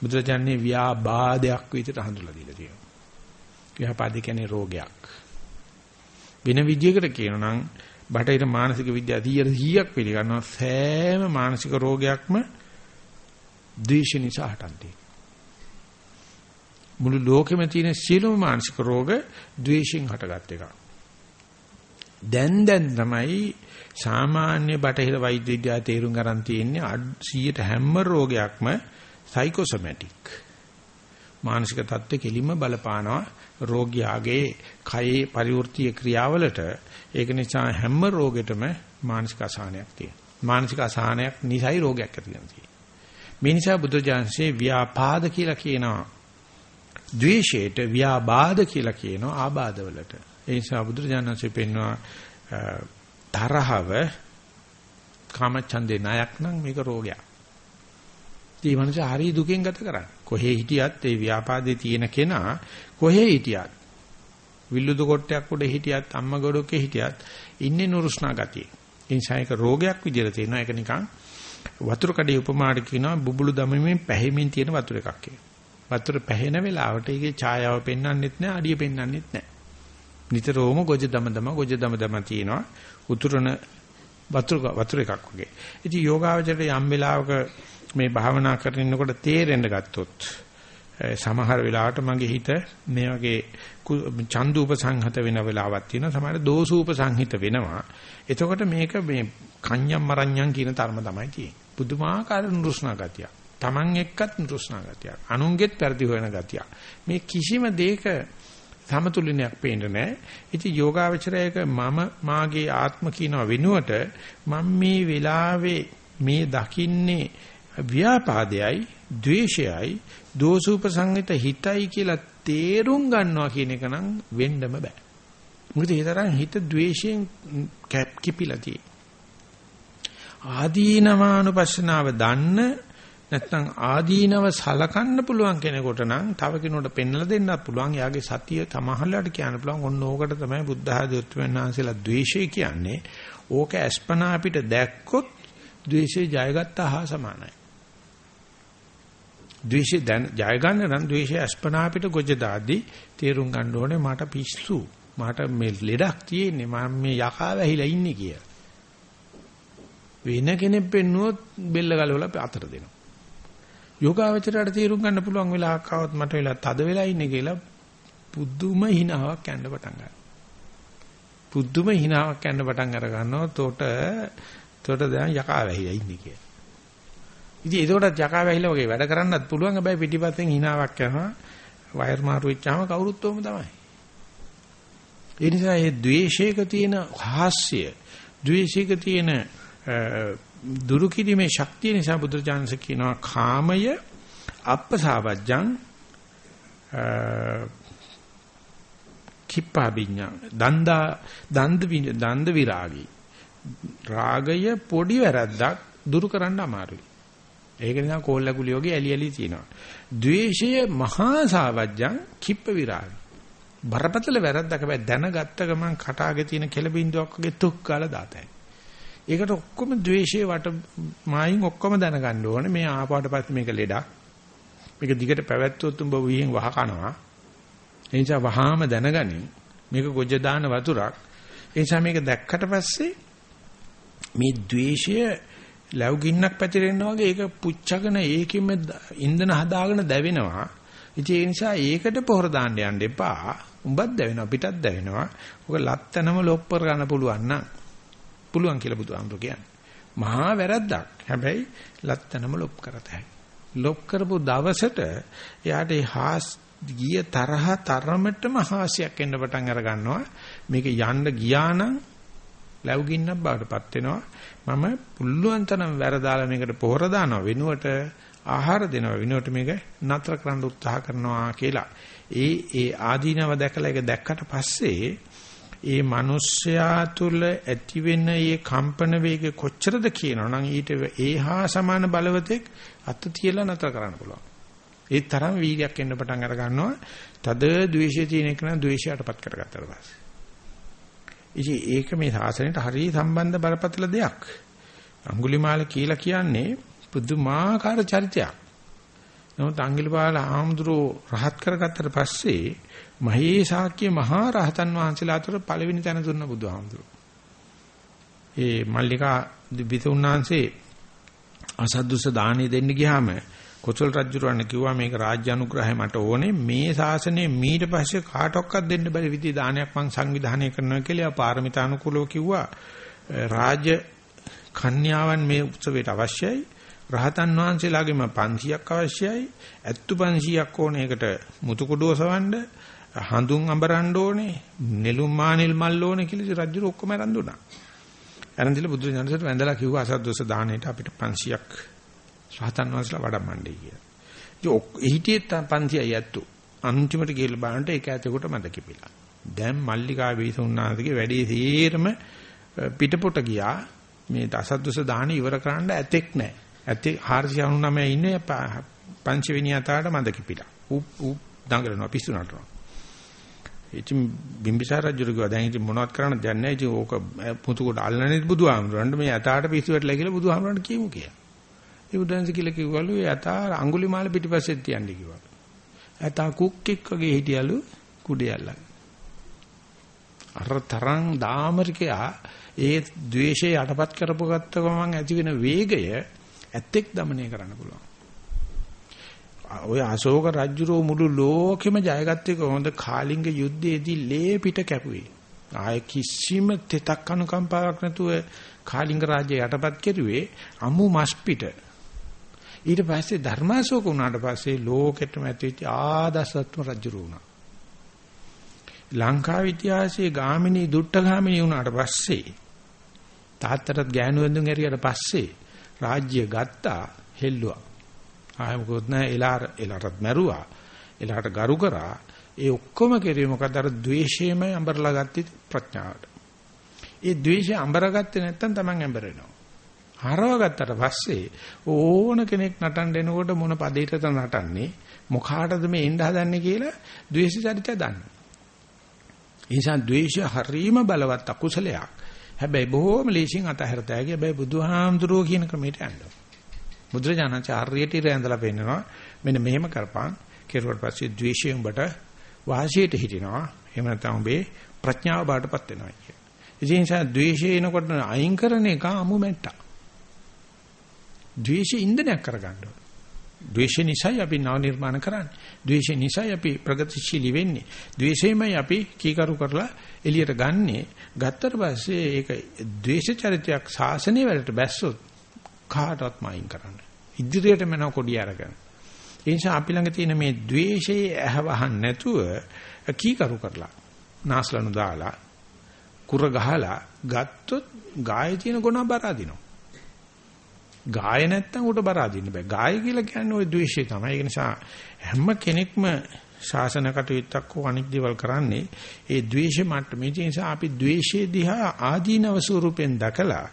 බුදුරජාණන් ව්‍යාබාධයක් විදිහට හඳුල්ලා දීලා තියෙනවා. ව්‍යාපාද කියන්නේ රෝගයක්. වෙන විදියකට කියනවා නම් බටහිර මානසික විද්‍යාව 100ක් පිළිගන්නවා සෑම මානසික රෝගයක්ම ද්වේෂ නිසා හටන්නේ. මුළු ලෝකෙම තියෙන සියලුම මානසික රෝග ද්වේෂයෙන් හටගත් එකක්. දැන් දැන් තමයි සාමාන්‍ය බටහිර වෛද්‍ය විද්‍යාව තේරුම් ගන්න තියෙන්නේ 100ට හැම රෝගයක්ම සයිකෝසොමැටික්. මානසික தත්ත්වෙ කෙලින්ම බලපානවා රෝගියාගේ කයේ පරිවෘත්තීය ක්‍රියාවලට. ඒක නිසා හැම රෝගෙටම මානසික අසහනයක් තියෙනවා. මානසික අසහනයක් නිසයි රෝගයක් ඇති වෙනවා. මේ නිසා බුදුජානසේ ව්‍යාපාද කියලා කියනවා. ද්වේෂයට ව්‍යාබාධ කියලා කියනවා ආබාධවලට. ඒ නිසා බුදුරජාණන්සේ පෙන්වනවා තරහව කාමච්ඡන්දේ ණයක් නම් මේක රෝගයක්. ඒ මනස හරි දුකෙන් ගත කරන්නේ. කොහේ හිටියත් ඒ ව්‍යාපාදේ තියෙන කෙනා කොහේ හිටියත් විල්ලුදු කොටයක් උඩ හිටියත් අම්මා ගොඩකේ හිටියත් ඉන්නේ නුරුස්නා ගතිය. ඒ නිසා ඒක රෝගයක් විදිහට තියෙනවා. ඒක නිකන් වතුර කඩේ උපමාට කියනවා බුබුලු දමමින් පැහැමින් තියෙන වතුර එකක් කියලා. වතුර පැහෙන වෙලාවට ඒකේ ඡායාව පෙන්වන්නෙත් නැහැ, අඩිය පෙන්වන්නෙත් නැහැ. නිතරම ගොජ දම දම ගොජ දම දම තියෙනවා. උතුරන වතුර වතුර එකක් වගේ. ඉතින් යෝගාවචරයට යම් වෙලාවක මේ භාවනා කරනකොට තේරෙන්න ගත්තොත් සමහර වෙලාවට මගේ හිත මේ වගේ චන්දුප සංහත වෙන වෙලාවක් තියෙනවා. සමහර දෝසූප සංහිත වෙනවා. එතකොට මේක මේ කන්‍යම් මරඤ්ඤම් කියන ධර්ම තමයි තියෙන්නේ. පුදුමාකාර නුරුස්නා ගතියක්. Taman එක්කත් නුරුස්නා ගතියක්. අනුන්ගෙත් පෙරදි හොයන ගතියක්. මේ කිසිම දෙයක සමතුලිතයක් පේන්නේ නැහැ ඉතින් යෝගාවචරයක මම මාගේ ආත්ම කියනවා වෙනුවට මම මේ වෙලාවේ මේ දකින්නේ ව්‍යාපාදයයි, ද්වේෂයයි, දෝසුපසංගිත හිතයි කියලා තේරුම් ගන්නවා කියන එක නම් වෙන්නම බෑ. මොකද ඒ තරම් හිත ද්වේෂයෙන් කිපිලා තියෙන්නේ. ආදීනමානුපස්සනාව දන්න නැත්නම් ආදීනව සලකන්න පුළුවන් කෙනෙකුට නම් තව කෙනෙකුට පෙන්වලා දෙන්නත් පුළුවන්. යාගේ සතිය තමහලට කියන්න පුළුවන්. ඔන්න ඕකට තමයි බුද්ධ ආදී උත්තරමයන් වහන්සේලා ද්වේෂය කියන්නේ. ඕක අස්පනා අපිට දැක්කොත් ද්වේෂය ජයගත්තා හා සමානයි. ද්වේෂය දැන් ජය ගන්න නම් ද්වේෂය අස්පනා අපිට ගොජ දාද්දි තේරුම් ගන්න ඕනේ මට පිස්සු මට මේ ලෙඩක් තියෙන්නේ මම මේ යකා වැහිලා ඉන්නේ කියලා. වෙන කෙනෙක් පෙන්නුවොත් බෙල්ල ගලවලා අතර දෙනවා. යෝගාවචරයට තේරුම් ගන්න පුළුවන් වෙලාවක් ආවත් මට වෙලා තද වෙලා ඉන්නේ කියලා පුදුම හිනාවක් යන්න පටන් ගන්නවා. පුදුම හිනාවක් යන්න පටන් අර ගන්නවා. තොට තොට දැන් යකා වැහිලා ඉන්නේ කියලා. ඉතින් ඒකටත් යකා වැහිලා වගේ වැඩ කරන්නත් පුළුවන්. හැබැයි පිටිපස්සෙන් hinaවක් යනවා. වයර් මාරු වෙච්චාම කවුරුත් ඕම තමයි. ඒ නිසා මේ ද්වේෂයක තියෙන හාස්‍ය, ද්වේෂයක තියෙන දුරු කිරීමේ ශක්තිය නිසා බුදුරජාණන්සේ කියනවා කාමය අප්පසාවජ්ජං කිප්පාබිඤ්ඤා දන්දා දන්ද දන්ද විරාගී රාගය පොඩි වැරද්දක් දුරු කරන්න අමාරුයි ඒක නිසා කෝල්ලකුලි වගේ ඇලි ඇලි තියෙනවා. ද්වේෂය මහා සාවජ්ජං කිප්ප විරාගය. බරපතල වැරද්දක බෑ දැනගත්ත ගමන් කටාගේ තියෙන කෙලබින්දුවක් වගේ තුක් කාලා දාතයි. ඒකට ඔක්කොම ද්වේෂයේ වට මායින් ඔක්කොම දැනගන්න ඕනේ. මේ ආපාට පස්සේ මේක ලෙඩක්. මේක දිගට පැවැත්වුවොත් උඹ වීහෙන් වහ කනවා. ඒ නිසා වහාම දැනගනින්. මේක ගොජ දාන වතුරක්. ඒ නිසා මේක දැක්කට පස්සේ මේ ද්වේෂය ලැබු ගින්නක් පැතිරෙනවා වගේ ඒක පුච්චගෙන ඒකෙම ඉන්ධන හදාගෙන දැවෙනවා. ඉතින් ඒ නිසා ඒකට පොහොර දාන්න යන්න එපා. උඹත් දැවෙනවා පිටත් දැවෙනවා. ඔක ලත්තනම ලොප්පර ගන්න පුළුවන් නම් පුළුවන් කියලා බුදුහාමුදුරු කියන්නේ. මහා වැරද්දක්. හැබැයි ලත්තනම ලොප් කරතයි. ලොප් කරපු දවසට එයාට හාස් ගිය තරහ තරමටම හාසියක් එන්න පටන් අර ගන්නවා. මේක යන්න ගියා නම් ලැබුගින්නක් බවටපත් වෙනවා. මම පුළුවන් තරම් වැරදාලා මේකට පොහොර දානවා වෙනුවට ආහාර දෙනවා වෙනුවට මේක නතර කරන්න උත්සාහ කරනවා කියලා. ඒ ඒ ආදීනව දැකලා ඒක දැක්කට පස්සේ ඒ මිනිස්යා තුල ඇතිවෙන මේ කම්පන වේගය කොච්චරද කියනවනම් ඊට ඒහා සමාන බලවතෙක් අත තියලා නතර කරන්න පුළුවන්. ඒ තරම් වීර්යයක් එන්න පටන් අර ගන්නවා. තද ද්වේෂය තියෙන එක නම් ද්වේෂයටපත් කරගත්තාට පස්සේ. ඉතින් ඒක මේ සාසනයට හරිය සම්බන්ධ බලපතල දෙයක්. අඟුලිමාල කියලා කියන්නේ පුදුමාකාර චරිතයක්. නමුත් අඟුලිමාල ආම්දුරෝ රහත් කරගත්තට පස්සේ මහේ ශාක්‍ය මහා රහතන් වහන්සේලා අතර පළවෙනි තැන දුන්න බුදුහාමුදුරුවෝ. ඒ මල්ලිකා විතුණාංශේ අසද්දුස දාණය දෙන්න ගියාම කොසල් රජුරවන්න කිව්වා මේක රාජ්‍ය අනුග්‍රහය මට ඕනේ. මේ ශාසනය මීට පස්සේ කාටවත් දෙන්න බැරි විදිහ දානයක් මං සංවිධානය කරනවා කියලා පාරමිතා අනුකූලව කිව්වා. රාජ්‍ය කන්‍යාවන් මේ උත්සවයට අවශ්‍යයි. රහතන් වහන්සේලාගේම 500ක් අවශ්‍යයි. ඇත්තු 500ක් ඕනේ. ඒකට මුතු කුඩුව සවන්න. හඳුන් අඹරන්න ඕනේ නෙළුම් මානෙල් මල් ඕනේ කියලා රජු ඔක්කොම අරන් දුන්නා. අරන් දීලා බුදු දහමට වැඳලා කිව්වා අසද්දොස දාණයට අපිට 500ක් රහතන් වහන්සේලා වඩම්මණ්ඩේ කියලා. ඉතින් හිටියේ 500යි ඇත්තු. අන්තිමට ගිහලා බලනට ඒක ඇතෙකුට මද කිපිලා. දැන් මල්ලිකා වීසුන්නාන්සේගේ වැඩේ තීරම පිටපොට ගියා. මේ දසද්දොස දාණ ඉවර කරන්න ඇතෙක් නැහැ. ඇතේ 499 ඉන්නේ පංචවෙනි අතාට මද කිපිලා. ඌ ඌ දඟලනවා පිස්සු නටනවා. ඉතින් බිම්බිසාර රජුරුවා දැන් ඉතින් මොනවත් කරන්න දෙයක් නැහැ. ඉතින් ඕක පුතුකට අල්ලන්නේ බුදුහාමුදුරන්ට මේ යථාට පිස්සු වැටලා කියලා බුදුහාමුදුරන්ට කියමු කියලා. ඒ බුදුන්ස කියලා කිව්වලු යථා අඟුලිමාල පිටිපස්සෙන් තියන්නේ කිව්වා. යථා කුක්කෙක් වගේ හිටියලු කුඩේ අල්ලන්. අර තරම් දාමරිකයා ඒ द्वේෂය යටපත් කරපු ගත්තකම ඇති වෙන වේගය ඇත්තෙක් দমনය කරන්න පුළුවන්. ඔය අශෝක රජුරෝ මුළු ලෝකෙම ජයගත්තේ කොහොමද කාලිංග යුද්ධයේදී ලේ පිට කැපුවේ. ආය කිසිම තෙතක් අනුකම්පාවක් නැතුව කාලිංග රාජ්‍යය යටපත් කෙරුවේ අමු මස් පිට. ඊට පස්සේ ධර්මාශෝක වුණාට පස්සේ ලෝකෙටම ඇතිවෙච්ච ආදසත්ම රජුරු වුණා. ලංකාව ඉතිහාසයේ ගාමිණී දුට්ටගාමිණී වුණාට පස්සේ තාත්තටත් ගෑනු වෙන්දුන් ඇරියට පස්සේ රාජ්‍ය ගත්තා හෙල්ලුවා. ආයෙ මොකොත් නැහැ එලාර එලාටත් මැරුවා. එලාට ගරු කරා. ඒ ඔක්කොම කෙරුවේ මොකද අර ද්වේෂයමයි අඹරලා ගත්තේ ප්‍රඥාවට. ඒ ද්වේෂය අඹරගත්තේ නැත්නම් Taman ඇඹර වෙනවා. හරව ගත්තට පස්සේ ඕන කෙනෙක් නටන්න එනකොට මොන පදයකටද නටන්නේ මොකාටද මේ එන්න හදන්නේ කියලා ද්වේෂ චරිතය දන්න. ඒ නිසා ද්වේෂය හරීම බලවත් අකුසලයක්. හැබැයි බොහෝම ලේසියෙන් අතහැරතයි. හැබැයි බුදුහාමුදුරුවෝ කියන ක්‍රමයට යනවා. බුදුරජාණන් චාර්යයට ඉර ඇඳලා පෙන්නනවා මෙන්න මෙහෙම කරපන් කෙරුවට පස්සේ ද්වේෂය උඹට වාසියට හිටිනවා එහෙම නැත්නම් උඹේ ප්‍රඥාව බාටපත් වෙනවා කිය. ඒ නිසා ද්වේෂය එනකොට අයින් කරන එක අමු මැට්ටා. ද්වේෂය ඉන්දනයක් කරගන්න ඕන. ද්වේෂය නිසායි අපි නව නිර්මාණ කරන්නේ. ද්වේෂය නිසායි අපි ප්‍රගතිශීලී වෙන්නේ. ද්වේෂයමයි අපි කීකරු කරලා එළියට ගන්නෙ. ගත්තට පස්සේ ඒක ද්වේෂ චරිතයක් සාසනය වලට බැස්සොත් කාටවත් මායින් කරන්න. ඉදිරියටම යන කොඩිය අරගෙන. ඒ නිසා අපි ළඟ තියෙන මේ द्वේෂයේ ඇහවහන් නැතුව කීකරු කරලා නාස්ලනු දාලා කුර ගහලා ගත්තොත් ගායේ තියෙන ගුණ බර අදිනවා. ගාය නැත්තම් උට බර අදින්න බෑ. ගාය කියලා කියන්නේ ওই द्वේෂය තමයි. ඒ නිසා හැම කෙනෙක්ම ශාසන කටයුත්තක් හෝ අනික් දේවල් කරන්නේ ඒ द्वේෂ මට්ටමේ. ඒ නිසා අපි द्वේෂයේ දිහා ආදීනව ස්වරූපෙන් දකලා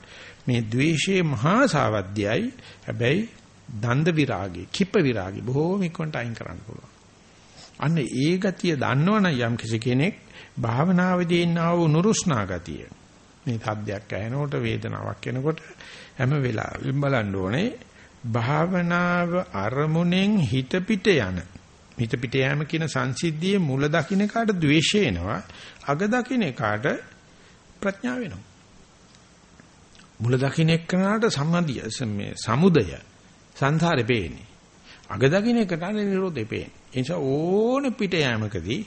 මේ द्वේෂයේ මහා සාවද්‍යයි. හැබැයි දන්ද විරාගේ, කිප්ප විරාගේ බොහෝම ඉක්මනට අයින් කරන්න පුළුවන්. අන්න ඒ ගතිය දන්නවනම් යම් කිසි කෙනෙක් භාවනාවේදී ඉන්නා වූ නුරුස්නා ගතිය. මේ සද්දයක් ඇහෙනකොට වේදනාවක් එනකොට හැම වෙලාවෙම බලන්න ඕනේ භාවනාව අරමුණෙන් හිත පිට යන හිත පිට යෑම කියන සංසිද්ධියේ මුල දකින්න කාට ද්වේෂය එනවා අග දකින්න කාට ප්‍රඥාව වෙනවා මුල දකින්න එක්කනට සම්මදිය මේ සමුදය සංසාරේ පේන්නේ. අග දකින්න එකට නිරෝධේ පේන්නේ. ඒ නිසා ඕන පිට යෑමකදී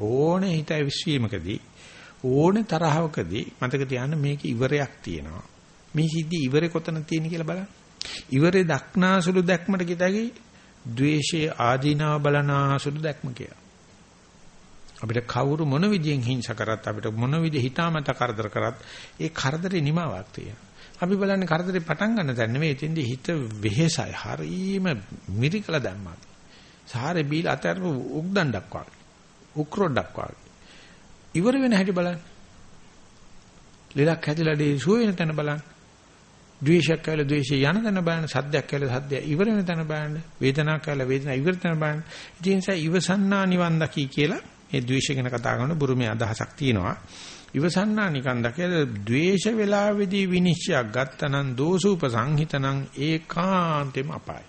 ඕන හිත විශ්වීමකදී ඕන තරහවකදී මතක තියාගන්න මේක ඉවරයක් තියෙනවා. මේ සිද්ධි ඉවරේ කොතන තියෙන කියලා බලන්න. ඉවරේ දක්නාසුළු දැක්මට කිතයි ද්වේෂයේ ආදීනාව බලනාසුළු දැක්ම කියලා. අපිට කවුරු මොන විදියෙන් හිංසා කරත් අපිට මොන විදිහ හිතාමත කරදර කරත් ඒ කරදරේ නිමාවක් තියෙනවා. අපි බලන්නේ කරදරේ පටන් ගන්න දැන් නෙමෙයි එතෙන්දී හිත වෙහෙසයි. හරීම මිරිකල දැම්මා. සාරේ බීල අතරපු උක්දණ්ඩක් වගේ. උක්‍රොඩක් වගේ. ඉවර වෙන හැටි බලන්න. ලෙලක් හැදිලා දී සුව වෙන තැන බලන්න. ද්වේෂයක් කියලා ද්වේෂය යන තැන බලන්න. සද්දයක් කියලා සද්දය ඉවර වෙන තැන බලන්න. වේදනාවක් කියලා වේදනාව ඉවර තැන බලන්න. ඉතින් ඒ නිසා ඉවසන්නා නිවන් දකි කියලා මේ ද්වේෂය ගැන කතා කරන බුරුමේ අදහසක් තියෙනවා. ඉවසන්නා නිකන් දැකලා ද්වේෂ වේලාවේදී විනිශ්චයක් ගත්තනම් දෝසුපසංහිතනම් ඒකාන්තෙම අපායි.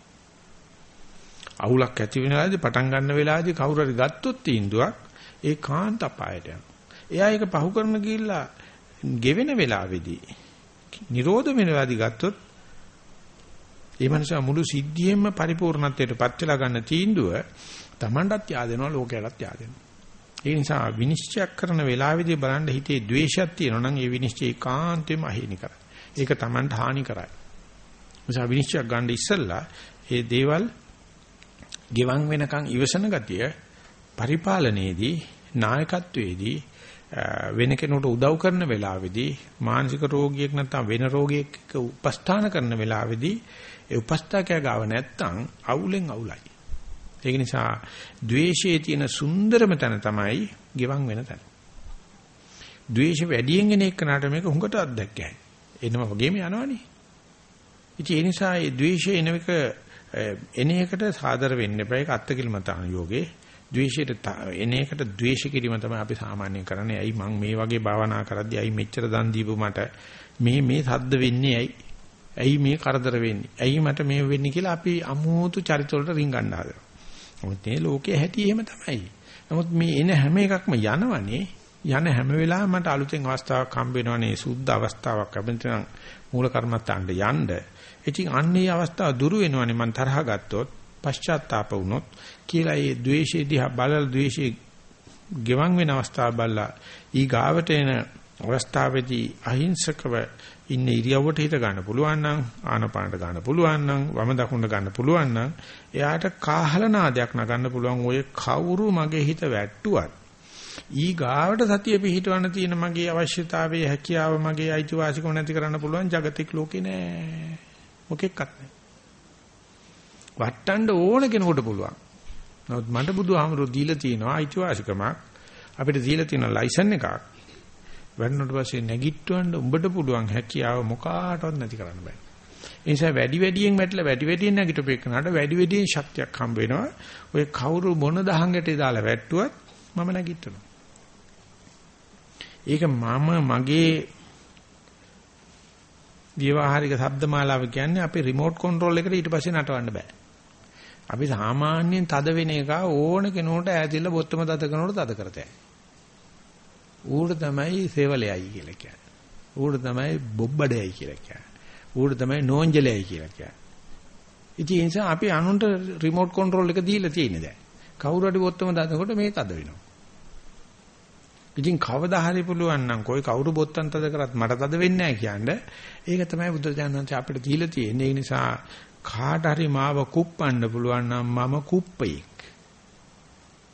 අවුලක් ඇති වෙන වෙලාවේදී පටන් ගන්න වෙලාවේදී කවුරු හරි ගත්තොත් තීන්දුවක් ඒකාන්ත අපායට යනවා. එයා ඒක පහු කරන ගිහිල්ලා ගෙවෙන වෙලාවේදී නිරෝධ වෙනවාදී ගත්තොත් ඒ මනුස්සයා මුළු සිද්ධියෙම පරිපූර්ණත්වයට පත් වෙලා ගන්න තීන්දුව Tamanටත් yaadෙනවා ලෝකයටත් yaadෙනවා. ඒ නිසා විනිශ්චය කරන වෙලාවේදී බලන්න හිතේ ද්වේෂයක් තියෙනවා නම් ඒ විනිශ්චය ඒකාන්තයෙන්ම අහිමි කරයි. ඒක Tamanට හානි කරයි. නිසා විනිශ්චය ගන්න ඉස්සෙල්ලා ඒ දේවල් ගෙවන් වෙනකන් ඉවසන ගතිය පරිපාලනයේදී නායකත්වයේදී වෙන කෙනෙකුට උදව් කරන වෙලාවේදී මානසික රෝගියෙක් නැත්නම් වෙන රෝගියෙක් උපස්ථාන කරන වෙලාවේදී ඒ උපස්ථාකයා ගාව නැත්තම් අවුලෙන් අවුලයි. ඒක නිසා ද්වේෂයේ තියෙන සුන්දරම තැන තමයි ගෙවන් වෙන තැන. ද්වේෂ වැඩියෙන් එන එකනට මේක හුඟට අත්දැක්කයි. එනම වගේම යනවනේ. ඉතින් ඒ නිසා මේ ද්වේෂය එන එක එන එකට සාදර වෙන්න එපා. ඒක අත්කිලමතාන යෝගේ. ද්වේෂයට එන එකට ද්වේෂ කිරීම තමයි අපි සාමාන්‍යයෙන් කරන්නේ. ඇයි මං මේ වගේ භාවනා කරද්දී ඇයි මෙච්චර දන් දීපු මට මේ මේ සද්ද වෙන්නේ ඇයි? ඇයි මේ කරදර වෙන්නේ? ඇයි මට මේ වෙන්නේ කියලා අපි අමුතු චරිත වලට රින්ගන්න හදනවා. මොකද මේ ලෝකයේ හැටි එහෙම තමයි. නමුත් මේ එන හැම එකක්ම යනවනේ. යන හැම වෙලාවෙම මට අලුතෙන් අවස්ථාවක් හම්බ වෙනවනේ. සුද්ධ අවස්ථාවක් ලැබෙන මූල කර්මත්තාන්ට යන්න. ඉතින් අන්නේ අවස්ථාව දුරු වෙනවනේ මං තරහ ගත්තොත්, පශ්චාත්තාප වුණොත් කියලා ඒ ද්වේෂය දිහා බලලා ද්වේෂය ගෙවන් වෙන අවස්ථාව බලලා ඊ ගාවට එන අවස්ථාවේදී අහිංසකව ඉන්න ඉරියව්වට හිත ගන්න පුළුවන් නම් ආනපානට ගන්න පුළුවන් නම් වම දකුණට ගන්න පුළුවන් නම් එයාට කාහල නාදයක් නගන්න පුළුවන්. ඔය කවුරු මගේ හිත වැට්ටුවත් ඊ ගාවට සතිය පිහිටවන්න තියෙන මගේ අවශ්‍යතාවයේ හැකියාව මගේ අයිතිවාසිකම නැති කරන්න පුළුවන් జగතික ලෝකේ නෑ. මොකෙක්වත් නෑ. වට්ටන්න ඕන කෙනෙකුට පුළුවන්. නමුත් මට බුදුහාමුදුරුවෝ දීලා තියෙනවා අයිතිවාසිකමක්. අපිට දීලා තියෙන ලයිසන් එකක්. වැඩනට පස්සේ නැගිටවන්න උඹට පුළුවන් හැකියාව මොකාටවත් නැති කරන්න බෑ. ඒ නිසා වැඩි වැඩියෙන් වැටලා වැඩි වැඩියෙන් නැගිටපෙන්නාට වැඩි වැඩියෙන් ශක්තියක් හම්බ වෙනවා. ඔය කවුරු මොන දහංගටේ දාලා වැට්ටුවත් මම නැගිටිනවා. ඒක මම මගේ ව්‍යවහාරික ශබ්දමාලාව කියන්නේ අපේ රිමෝට් කන්ට්‍රෝල් එකට ඊට පස්සේ නටවන්න බෑ. අපි සාමාන්‍යයෙන් තද වෙන එක ඕන කෙනෙකුට ඈතිල්ල බොත්තම තද කරනකොට තද කරතයි. ඌට තමයි සේවලයයි කියලා කියන්නේ. ඌට තමයි බොබ්බඩයයි කියලා කියන්නේ. ඌට තමයි නෝන්ජලයයි කියලා කියන්නේ. ඉතින් ඒ නිසා අපි අනුන්ට රිමෝට් කන්ට්‍රෝල් එක දීලා තියෙන්නේ දැන්. කවුරු හරි බොත්තම දානකොට මේ තද වෙනවා. ඉතින් කවදා හරි පුළුවන් නම් કોઈ කවුරු බොත්තම් තද කරත් මට තද වෙන්නේ නැහැ කියන්නේ. ඒක තමයි බුදුරජාණන් අපිට දීලා තියෙන්නේ. ඒ නිසා කාට හරි මාව කුප්පන්න පුළුවන් නම් මම කුප්පෙක්.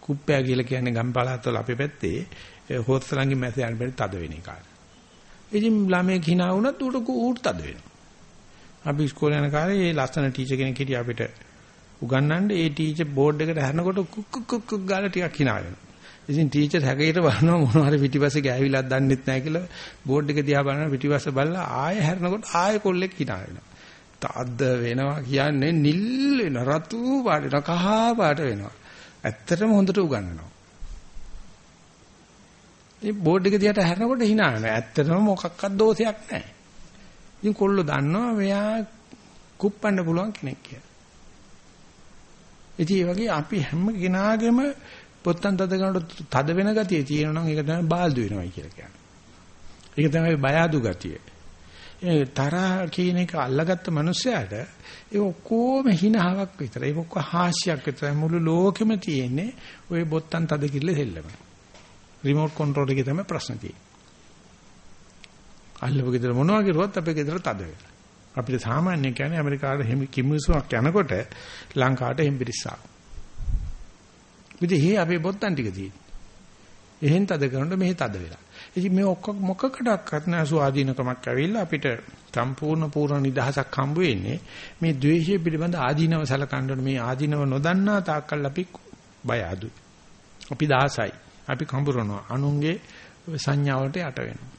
කුප්පයා කියලා කියන්නේ ගම්පලාත්වල අපේ පැත්තේ හොස්සලංගේ මැස යන බැරි තද වෙන එක. ඉතින් ළමයෙක් hina වුණත් ඌට ඌට තද වෙනවා. අපි ඉස්කෝලේ යන කාලේ ඒ ලස්සන ටීචර් කෙනෙක් හිටිය අපිට උගන්වන්න ඒ ටීචර් බෝඩ් එකට හැරනකොට කුක් කුක් කුක් ගාලා ටිකක් hina වෙනවා. ඉතින් ටීචර් හැකේට බලනවා මොනවා හරි පිටිපස්සේ ගෑවිලක් දන්නෙත් නැහැ කියලා බෝඩ් එක දිහා බලන පිටිපස්ස බලලා ආයෙ හැරනකොට ආයෙ කොල්ලෙක් hina වෙනවා. තද්ද වෙනවා කියන්නේ නිල් වෙන රතු පාට වෙනවා කහ පාට වෙනවා. ඇත්තටම හොඳට උගන්වනවා. මේ බෝඩ් එක දිහාට හැරෙනකොට hina වෙනවා. ඇත්තටම මොකක්වත් දෝෂයක් නැහැ. ඉතින් කොල්ලෝ දන්නවා මෙයා කුප්පන්න පුළුවන් කෙනෙක් කියලා. ඉතින් ඒ වගේ අපි හැම කෙනාගේම පොත්තන් තද කරනකොට තද වෙන ගතිය තියෙනවා නම් ඒක තමයි බාල්දු වෙනවයි කියලා කියන්නේ. ඒක තමයි බය අඩු ගතිය. ඒ තරහ කියන එක අල්ලගත්ත මිනිස්සයාට ඒ ඔක්කොම හිනාවක් විතර. ඒක ඔක්කොම හාස්‍යයක් විතර. මුළු ලෝකෙම තියෙන්නේ ওই බොත්තන් තද කිල්ල දෙල්ලම. රිමෝට් කන්ට්‍රෝල් එකේ තමයි ප්‍රශ්න තියෙන්නේ. අල්ලපු ගෙදර මොනවා කරුවත් අපේ ගෙදර තද වෙනවා. අපිට සාමාන්‍ය කියන්නේ ඇමරිකාවට හිමි කිමිසුවක් යනකොට ලංකාවට හෙම්බිරිස්සාව. ඉතින් අපේ බොත්තන් ටික තියෙන්නේ. එහෙන් තද කරනකොට මෙහෙ තද වෙලා. ඉතින් මේ ඔක්කො මොකකටවත් නැ ස්වාධීනකමක් ඇවිල්ලා අපිට සම්පූර්ණ පූර්ණ නිදහසක් හම්බ වෙන්නේ මේ ද්වේෂය පිළිබඳ ආධිනව සලකන්න මේ ආධිනව නොදන්නා තාක්කල් අපි බය අඩුයි. අපි දහසයි. අපි කඹරනවා. අනුන්ගේ සංඥාවලට යට වෙනවා.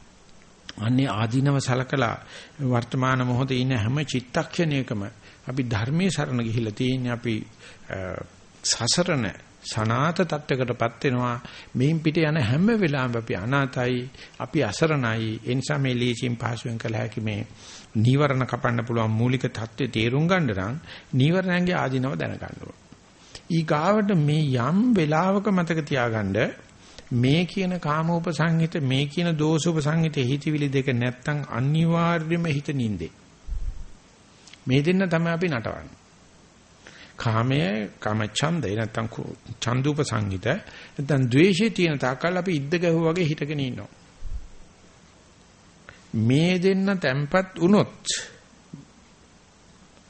අන්නේ ආධිනව සලකලා වර්තමාන මොහොතේ ඉන්න හැම චිත්තක්ෂණයකම අපි ධර්මයේ සරණ ගිහිල්ලා තියෙන්නේ අපි සසරණ සනාත තත්වයකටපත් වෙනවා මේන් පිට යන හැම වෙලාවෙම අපි අනාතයි අපි අසරණයි ඒ නිසා මේ ලීචින් පහසුවෙන් කළ හැකි මේ නීවරණ කපන්න පුළුවන් මූලික தත්ත්වය තේරුම් ගන්න නම් නීවරණයන්ගේ ආධිනව දැනගන්න ඕන. ඊ ගාවට මේ යම් වෙලාවක මතක තියාගන්න මේ කියන කාමෝපසංහිත මේ කියන දෝෂෝපසංහිත හිතවිලි දෙක නැත්තම් අනිවාර්යයෙන්ම හිත නින්දේ. මේ දෙන්න තමයි අපි නටවන්නේ. කාමය කාම ඡන්දය නැත්තම් ඡන්දුපසංහිත නැත්තම් ද්වේෂය තියෙන තාකල් අපි ඉද්ද ගැහුවා වගේ හිටගෙන ඉන්නවා. මේ දෙන්න තැම්පත් වුණොත්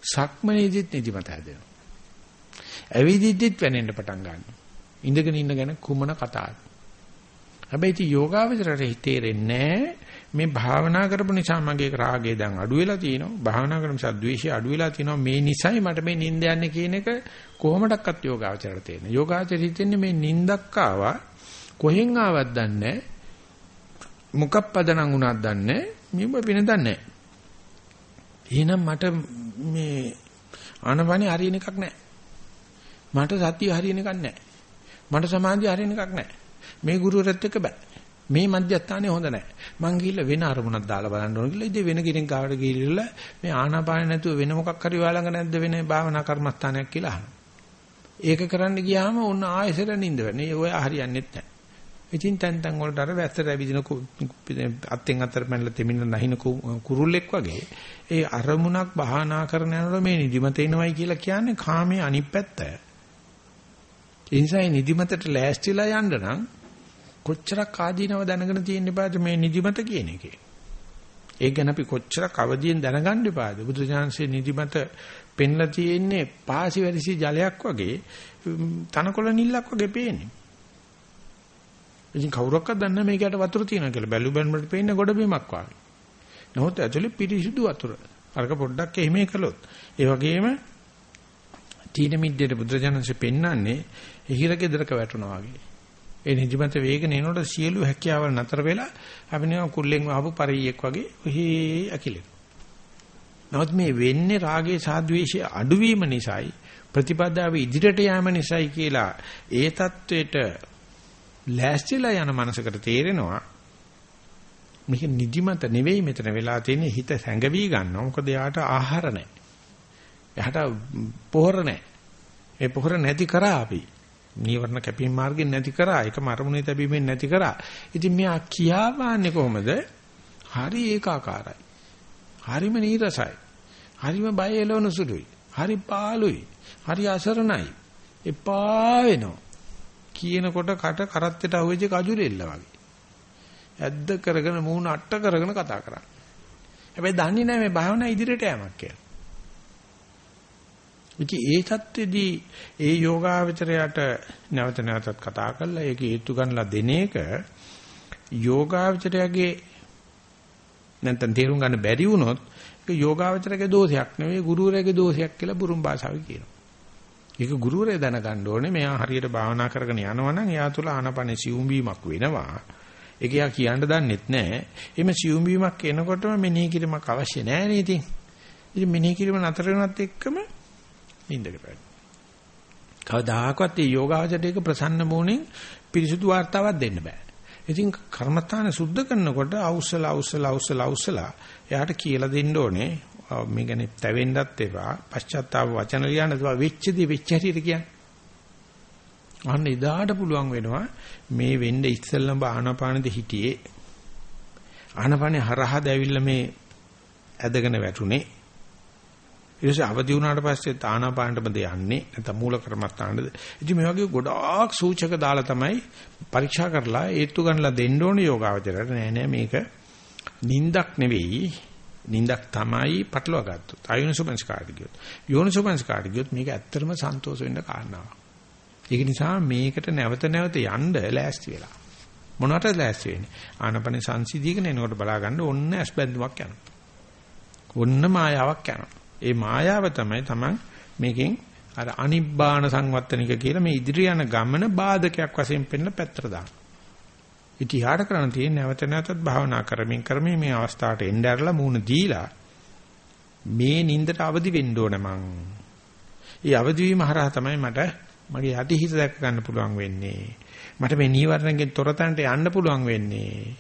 සක්මනේදිත් නිදිමත හැදෙනවා. ඇවිදිද්දිත් වෙනෙන්න පටන් ගන්නවා. ඉඳගෙන ඉන්න ගැන කුමන කතාවද? හැබැයි ඉතින් යෝගාවචරයට හිතේරෙන්නේ මේ භාවනා කරපු නිසා මගේ රාගය දැන් අඩු වෙලා තියෙනවා. භාවනා කරන නිසා ද්වේෂය අඩු වෙලා තියෙනවා. මේ නිසයි මට මේ නිින්ද යන්නේ කියන එක කොහොමඩක්වත් යෝගාවචරයට තේරෙන්නේ. යෝගාවචරය හිතන්නේ මේ නිින්දක් ආවා කොහෙන් ආවත් දන්නේ මොකක් පදනම් වුණාද දන්නේ මේව වෙන දන්නේ එහෙනම් මට මේ ආනපනේ හරියන එකක් නැහැ. මට සතිය හරියන එකක් නැහැ. මට සමාධිය හරියන එකක් නැහැ. මේ ගුරුවරයෙක් එක්ක බෑ. මේ මධ්‍යස්ථානේ හොඳ නැහැ. මං ගිහිල්ලා වෙන අරමුණක් දාලා බලන්න ඕන කියලා ඉතින් වෙන කෙනෙක් ගාවට ගිහිල්ලා මේ ආනාපාන නැතුව වෙන මොකක් හරි ඔයාලඟ නැද්ද වෙන භාවනා කර්මස්ථානයක් කියලා අහනවා. ඒක කරන්න ගියාම උන්න ආයෙසර නින්ද වෙන්නේ. ඔය හරියන්නේත් නැහැ. ඉතින් තැන් තැන් වලට අර වැස්සට ඇවිදින අත්ෙන් අතර පැනලා තෙමින්න නැහින කුරුල්ලෙක් වගේ ඒ අරමුණක් බහනා කරන යනකොට මේ නිදිමත එනවයි කියලා කියන්නේ කාමයේ අනිත් පැත්ත. ඒ නිසා නිදිමතට ලෑස්තිලා යන්න නම් කොච්චරක් ආදීනව දැනගෙන තියෙන්න බෑද මේ නිදිමත කියන එකේ. ඒක ගැන අපි කොච්චරක් අවදියෙන් දැනගන්න බෑද බුදු දානසේ නිදිමත පෙන්ලා තියෙන්නේ පාසි වැරිසි ජලයක් වගේ තනකොළ නිල්ලක් වගේ පේන්නේ. ඉතින් කවුරක්වත් දන්නේ නැහැ මේකට වතුර තියෙනවා කියලා. බැලු බැලමට පේන්නේ ගොඩ බිමක් වගේ. නමුත් ඇතුලේ පිරිසිදු වතුර. අරක පොඩ්ඩක් එහිමේ කළොත්. ඒ වගේම තීන මිද්දේට බුදුරජාණන්සේ පෙන්වන්නේ හිර ගෙදරක වැටුණා වගේ. ඒ නිදිමත වේගන එනකොට සියලු හැකියාවල් නතර වෙලා අපි නිකන් කුල්ලෙන් ආපු පරියෙක් වගේ ඔහි ඇකිලෙන. නමුත් මේ වෙන්නේ රාගයේ සාද්වේෂයේ අඩුවීම නිසායි ප්‍රතිපදාව ඉදිරියට යාම නිසායි කියලා ඒ தത്വෙට ලෑස්තිලා යන මනසකට තේරෙනවා මේක නිදිමත නෙවෙයි මෙතන වෙලා තියෙන්නේ හිත සැඟවි ගන්නවා මොකද යාට ආහාර නැහැ. එහට පොහොර නැහැ. ඒ පොහොර නැති කරා අපි. නීවරණ කැපීම් මාර්ගෙන් නැති කරා. ඒකම අරමුණේ තැබීමෙන් නැති කරා. ඉතින් මෙයා කියාවන්නේ කොහොමද? හරි ඒකාකාරයි. හරිම නීරසයි. හරිම බය එළවන සුළුයි. හරි පාළුයි. හරි අසරණයි. එපා වෙනවා. කියනකොට කට කරත්තෙට අහුවෙච්ච කජුරෙල්ල වගේ. ඇද්ද කරගෙන මූණ අට්ට කරගෙන කතා කරන්නේ. හැබැයි දන්නේ නැහැ මේ භාවනා ඉදිරියට යamak කියලා. ඉතින් ඒ தත්ත්වෙදී ඒ යෝගාවචරයට නැවත නැවතත් කතා කරලා ඒක හේතු ගන්නලා දෙන එක යෝගාවචරයගේ නැත්නම් තේරුම් ගන්න බැරි වුණොත් ඒක යෝගාවචරයේ දෝෂයක් නෙවෙයි ගුරුවරයාගේ දෝෂයක් කියලා බුරුම් භාෂාවෙන් කියනවා. ඒක ගුරුවරයා දැනගන්න ඕනේ මෙයා හරියට භාවනා කරගෙන යනවා නම් එයා තුල ආනපනේ සියුම් වීමක් වෙනවා. ඒක යා කියන්න දන්නෙත් නැහැ. එimhe සියුම් වීමක් එනකොටම මෙනෙහි කිරීමක් අවශ්‍ය නැහැ නේද ඉතින්. ඉතින් මෙනෙහි කිරීම නතර වෙනත් එක්කම නින්දකට වැටෙනවා. කවදාහකවත් මේ යෝගාවචරයට ඒක ප්‍රසන්න මොණෙන් පිරිසුදු වார்த்தාවක් දෙන්න බෑ. ඉතින් කර්මතාන සුද්ධ කරනකොට අවුස්සලා අවුස්සලා අවුස්සලා අවුස්සලා එයාට කියලා දෙන්න ඕනේ මේ ගැන තැවෙන්නත් එපා පශ්චාත්තාප වචන ලියන්න එපා වෙච්චදී වෙච්ච හැටියට කියන්න. අන්න එදාට පුළුවන් වෙනවා මේ වෙන්න ඉස්සෙල්ලම ආනාපානෙද හිටියේ ආනාපානේ හරහා දැවිල්ල මේ ඇදගෙන වැටුනේ ඊට පස්සේ අවදි වුණාට පස්සේ තානාපානටම දෙයන්නේ නැත්නම් මූල කර්මස්ථානද. ඉතින් මේ වගේ ගොඩාක් සූචක දාලා තමයි පරීක්ෂා කරලා ඒත්තු ගන්නලා දෙන්න ඕනේ යෝගාවචරයට. නෑ නෑ මේක නින්දක් නෙවෙයි නින්දක් තමයි පටලවා ගත්තොත්. අයෝනිසෝපංස්කාරට ගියොත්. යෝනිසෝපංස්කාරට ගියොත් මේක ඇත්තටම සන්තෝෂ වෙන්න කාරණාවක්. ඒක නිසා මේකට නැවත නැවත යන්න ලෑස්ති වෙලා. මොනවට ලෑස්ති වෙන්නේ? ආනපන සංසිධීකන එනකොට බලා ගන්න ඔන්න ඇස් බැඳුමක් යනවා. ඔන්න මායාවක් යනවා. ඒ මායාව තමයි Taman මේකෙන් අර අනිබ්බාන සංවත්තනික කියලා මේ ඉදිරි යන ගමන බාධකයක් වශයෙන් පෙන්න පැත්තට දාන. ඉතිහාට කරන්න තියෙන නැවත නැවතත් භාවනා කරමින් කරමින් මේ අවස්ථාවට එන්න ඇරලා මූණ දීලා මේ නින්දට අවදි වෙන්න ඕන මං. ඒ අවදි වීම හරහා තමයි මට මගේ යටි හිත දැක ගන්න පුළුවන් වෙන්නේ. මට මේ නීවරණයෙන් තොරතන්ට යන්න පුළුවන් වෙන්නේ.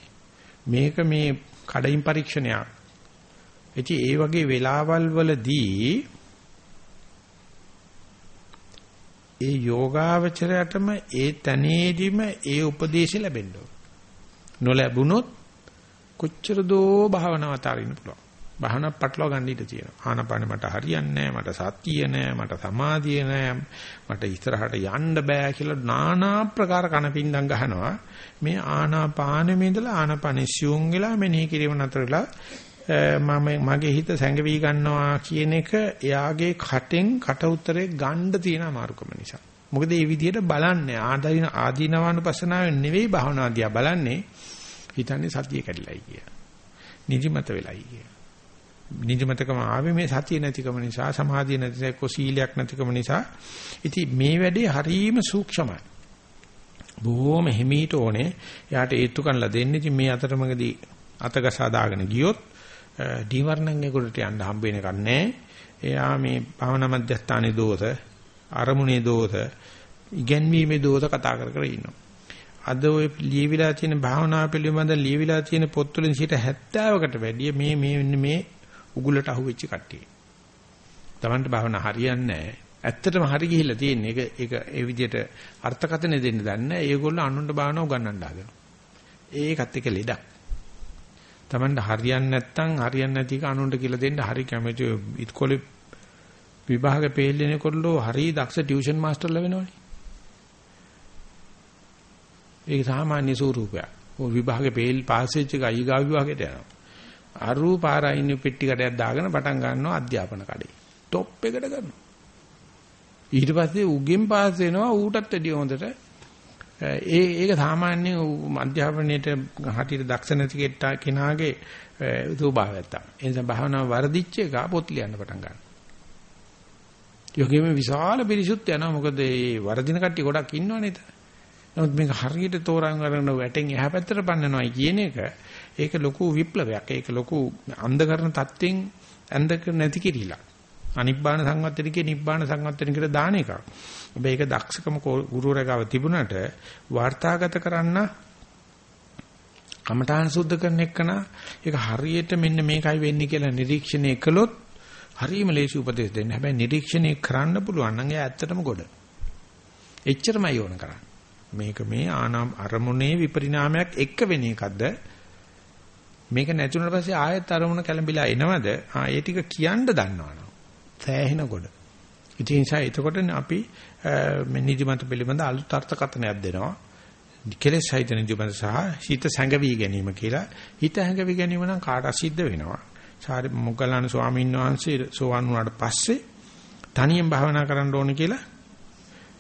මේක මේ කඩින් පරීක්ෂණයක්. ඉතින් ඒ වගේ වෙලාවල් වලදී ඒ යෝගාවචරයටම ඒ තනේදිම ඒ උපදේශය ලැබෙන්න ඕන. නොලැබුණොත් කොච්චර දෝ භාවනාව අතාරින්න පුළුවන්. භාවනා පටලවා ගන්න ඉඩ තියෙනවා. ආනපාන මට හරියන්නේ නැහැ, මට සතිය නැහැ, මට සමාධිය නැහැ, මට ඉස්සරහට යන්න බෑ කියලා নানা ප්‍රකාර කනපින්දම් ගහනවා. මේ ආනාපානෙම ඉඳලා ආනාපානෙ සියුම් වෙලා මෙනෙහි කිරීම නතරලා මම මගේ හිත සැඟවි ගන්නවා කියන එක එයාගේ කටෙන් කට උතරේ ගන්න තියෙන අමාරුකම නිසා. මොකද මේ විදිහට බලන්නේ ආදීන ආදීනවානුපස්සනාවෙන් නෙවෙයි භාවනාදියා බලන්නේ හිතන්නේ සතිය කැඩිලයි කිය. නිදිමත වෙලයි කිය. නිදිමතකම ආවේ මේ සතිය නැතිකම නිසා සමාධිය නැතිකම සීලයක් නැතිකම නිසා. ඉතින් මේ වැඩේ හරීම සූක්ෂමයි. බොහොම හිමීට ඕනේ. එයාට ඒත්තු කනලා දෙන්නේ. ඉතින් මේ අතරමඟදී අතගසා දාගෙන ගියොත් ඩිවර්ණන් එකට යන්න හම්බ වෙන එකක් නැහැ. එයා මේ භාවනා මධ්‍යස්ථානයේ දෝෂ, අරමුණේ දෝෂ, ඉගැන්වීමේ දෝෂ කතා කර කර ඉන්නවා. අද ඔය ලියවිලා තියෙන භාවනාව පිළිබඳ ලියවිලා තියෙන පොත්වලින් 70කට වැඩිය මේ මේ මේ උගුලට අහුවෙච්ච කට්ටිය. Tamanට භාවනා හරියන්නේ නැහැ. ඇත්තටම හරි ගිහිල්ලා තියෙන එක ඒක ඒ විදිහට අර්ථකථන දෙන්න දන්නේ නැහැ. ඒගොල්ලෝ අනුන්ට භාවනාව උගන්වන්න හදනවා. ඒකත් එක ලෙඩක්. Tamanට හරියන්නේ නැත්නම් හරියන්නේ නැති එක අනුන්ට කියලා දෙන්න හරි කැමති ඉස්කෝලේ විභාග පෙළෙනකොල්ලෝ හරි දක්ෂ ටියුෂන් මාස්ටර්ලා වෙනවනේ. ඒක සාමාන්‍ය ස්වරූපයක්. ඔය විභාගේ පෙළ පාස් වෙච්ච එක අයිගා විභාගයට යනවා. අරු පාරයින් පෙට්ටි කඩයක් දාගෙන පටන් ගන්නවා අධ්‍යාපන කඩේ. টොප් එකට ගන්නවා. ඊට පස්සේ උගෙන් පාස් වෙනවා ඌටත් වැඩිය හොඳට ඒ ඒක සාමාන්‍ය අධ්‍යාපනයේට හටියට දක්ෂ නැති කෙනාගේ ස්වභාවයක් තමයි. ඒ නිසා භාවනාව වර්ධිච්ච එක පොත් ලියන්න පටන් ගන්නවා. යෝගෙම විශාල පිරිසුත් යනවා මොකද මේ වර්ධින කට්ටිය ගොඩක් ඉන්නවනේ. නමුත් මේක හරියට තෝරන් ගන්න වැටෙන් එහා පැත්තට පන්නනවායි කියන එක ඒක ලොකු විප්ලවයක්. ඒක ලොකු අන්ධකරණ தත්වෙන් ඇඳක නැති කිරිලා. අනිබ්බාන සංවත්තනිකේ නිබ්බාන සංවත්තනිකට දාන එකක්. හැබැයි ඒක දක්ෂකම ගුරුවරයාගාව තිබුණට වාර්තාගත කරන්න කමඨාන සුද්ධ කරන එකන ඒක හරියට මෙන්න මේකයි වෙන්නේ කියලා නිරීක්ෂණය කළොත් හරියම ලේසි උපදෙස් දෙන්න. හැබැයි නිරීක්ෂණය කරන්න පුළුවන් නම් එයා ඇත්තටම ගොඩ. එච්චරමයි ඕන කරන්නේ. මේක මේ ආනාම අරමුණේ විපරිණාමයක් එක්ක වෙන එකක්ද මේක නැතුණට පස්සේ ආයෙත් අරමුණ කැළඹිලා එනවද ආ ඒ ටික කියන්න දන්නවනම් සෑහෙන කොට ඉතින් ඒ නිසා එතකොට අපි මේ නිදිමත පිළිබඳ අලුත් අර්ථකථනයක් දෙනවා. කෙලෙස් සහිත නිදිමත සහ හිත සැඟවි ගැනීම කියලා. හිත හැඟවි ගැනීම නම් කාට අසිද්ධ වෙනවා. සාරි මොග්ගලණ ස්වාමීන් වහන්සේ සෝවන් වුණාට පස්සේ තනියෙන් භාවනා කරන්න ඕනේ කියලා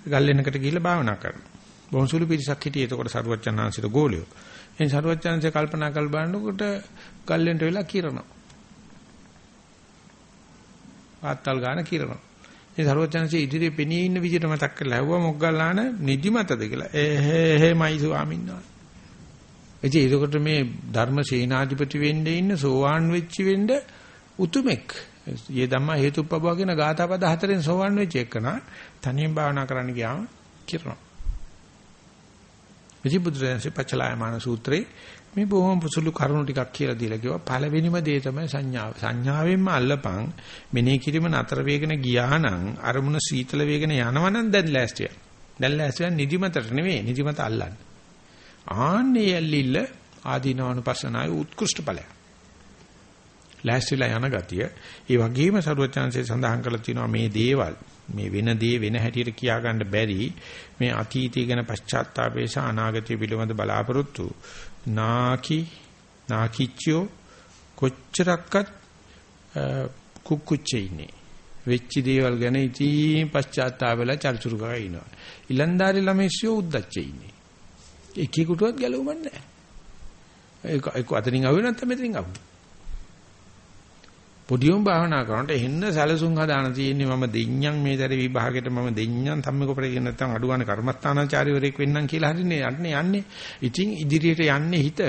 ගල්ලෙනකට ගිහිල්ලා භාවනා කරනවා. බොහොම සුළු පිරිසක් හිටියේ. එතකොට සරුවච්චන්හන්සේට ගෝලියෝ. එන් සරුවච්චන්හන්සේ කල්පනා කර බලනකොට ගල්ලෙන්ට වෙලා කිරනවා. ආත්තල් ගාන කිරනවා. ඒ සරුවච්චන්හන්සේ ඉදිරියේ පෙනී ඉන්න විදිහට මතක් කරලා ඇහුවා මොග්ගල්ලාන නිදිමතද කියලා. එහෙමයි ස්වාමීන් වහන්සේ. එතකොට ඒකට මේ ධර්ම සේනාධිපති වෙන්න ඉන්න සෝවාන් වෙච්ච වෙන්න උතුමෙක්. යේ ධම්මා හේතුප්පබව කියන ගාථාපද හතරෙන් සෝවාන් වෙච්ච එකන තනියෙන් භාවනා කරන්න ගියාම කිරනවා. විජිබුද්‍රයන්සේ පචලායමාන සූත්‍රේ මේ බොහොම පුසුළු කරුණු ටිකක් කියලා දීලා කිව්වා පළවෙනිම දේ තමයි සංඥාව. සංඥාවෙන්ම අල්ලපන් මෙනෙහි කිරීම නතර වේගන ගියා නම් අරමුණ සීතල වේගන යනවනම් දැන් ලෑස්තිය. දැන් ලෑස්තිය නිදිමතට නෙවෙයි නිදිමත අල්ලන්න. ආන්නේ ඇල්ලිල්ල ආදීනවනුපස්සනාවේ උත්කෘෂ්ඨ ඵලයක්. ලෑස්තිලා යන ගතිය. ඒ වගේම සරුවචාන්සේ සඳහන් කරලා තියෙනවා මේ දේවල් මේ වෙන දේ වෙන හැටියට කියා ගන්න බැරි මේ අතීතය ගැන පශ්චාත්තාපේ සහ අනාගතය පිළිබඳ බලාපොරොත්තු නාකි නාකිච්චෝ කොච්චරක්වත් කුක්කුච්චේ ඉන්නේ. වෙච්ච දේවල් ගැන ඉතින් පශ්චාත්තාප වෙලා චර්චුරු කරලා ඉනවා. ඉලන්දාරි ළමයිස්සෝ උද්දච්චේ ඉන්නේ. එකෙකුටවත් ගැලවෙන්නේ නැහැ. ඒක ඒක අතනින් ආවෙ නැත්නම් මෙතනින් ආවෙ පොඩියුම් භාවනා කරනකොට එන්න සැලසුම් හදාන තියෙන්නේ මම දෙඤ්ඤම් මේ දර විභාගෙට මම දෙඤ්ඤම් සම්මෙකොපරේ කියන නැත්නම් අඩුවානේ කර්මස්ථානාචාර්යවරයෙක් වෙන්නම් කියලා හරිනේ යන්නේ යන්නේ. ඉතින් ඉදිරියට යන්නේ හිත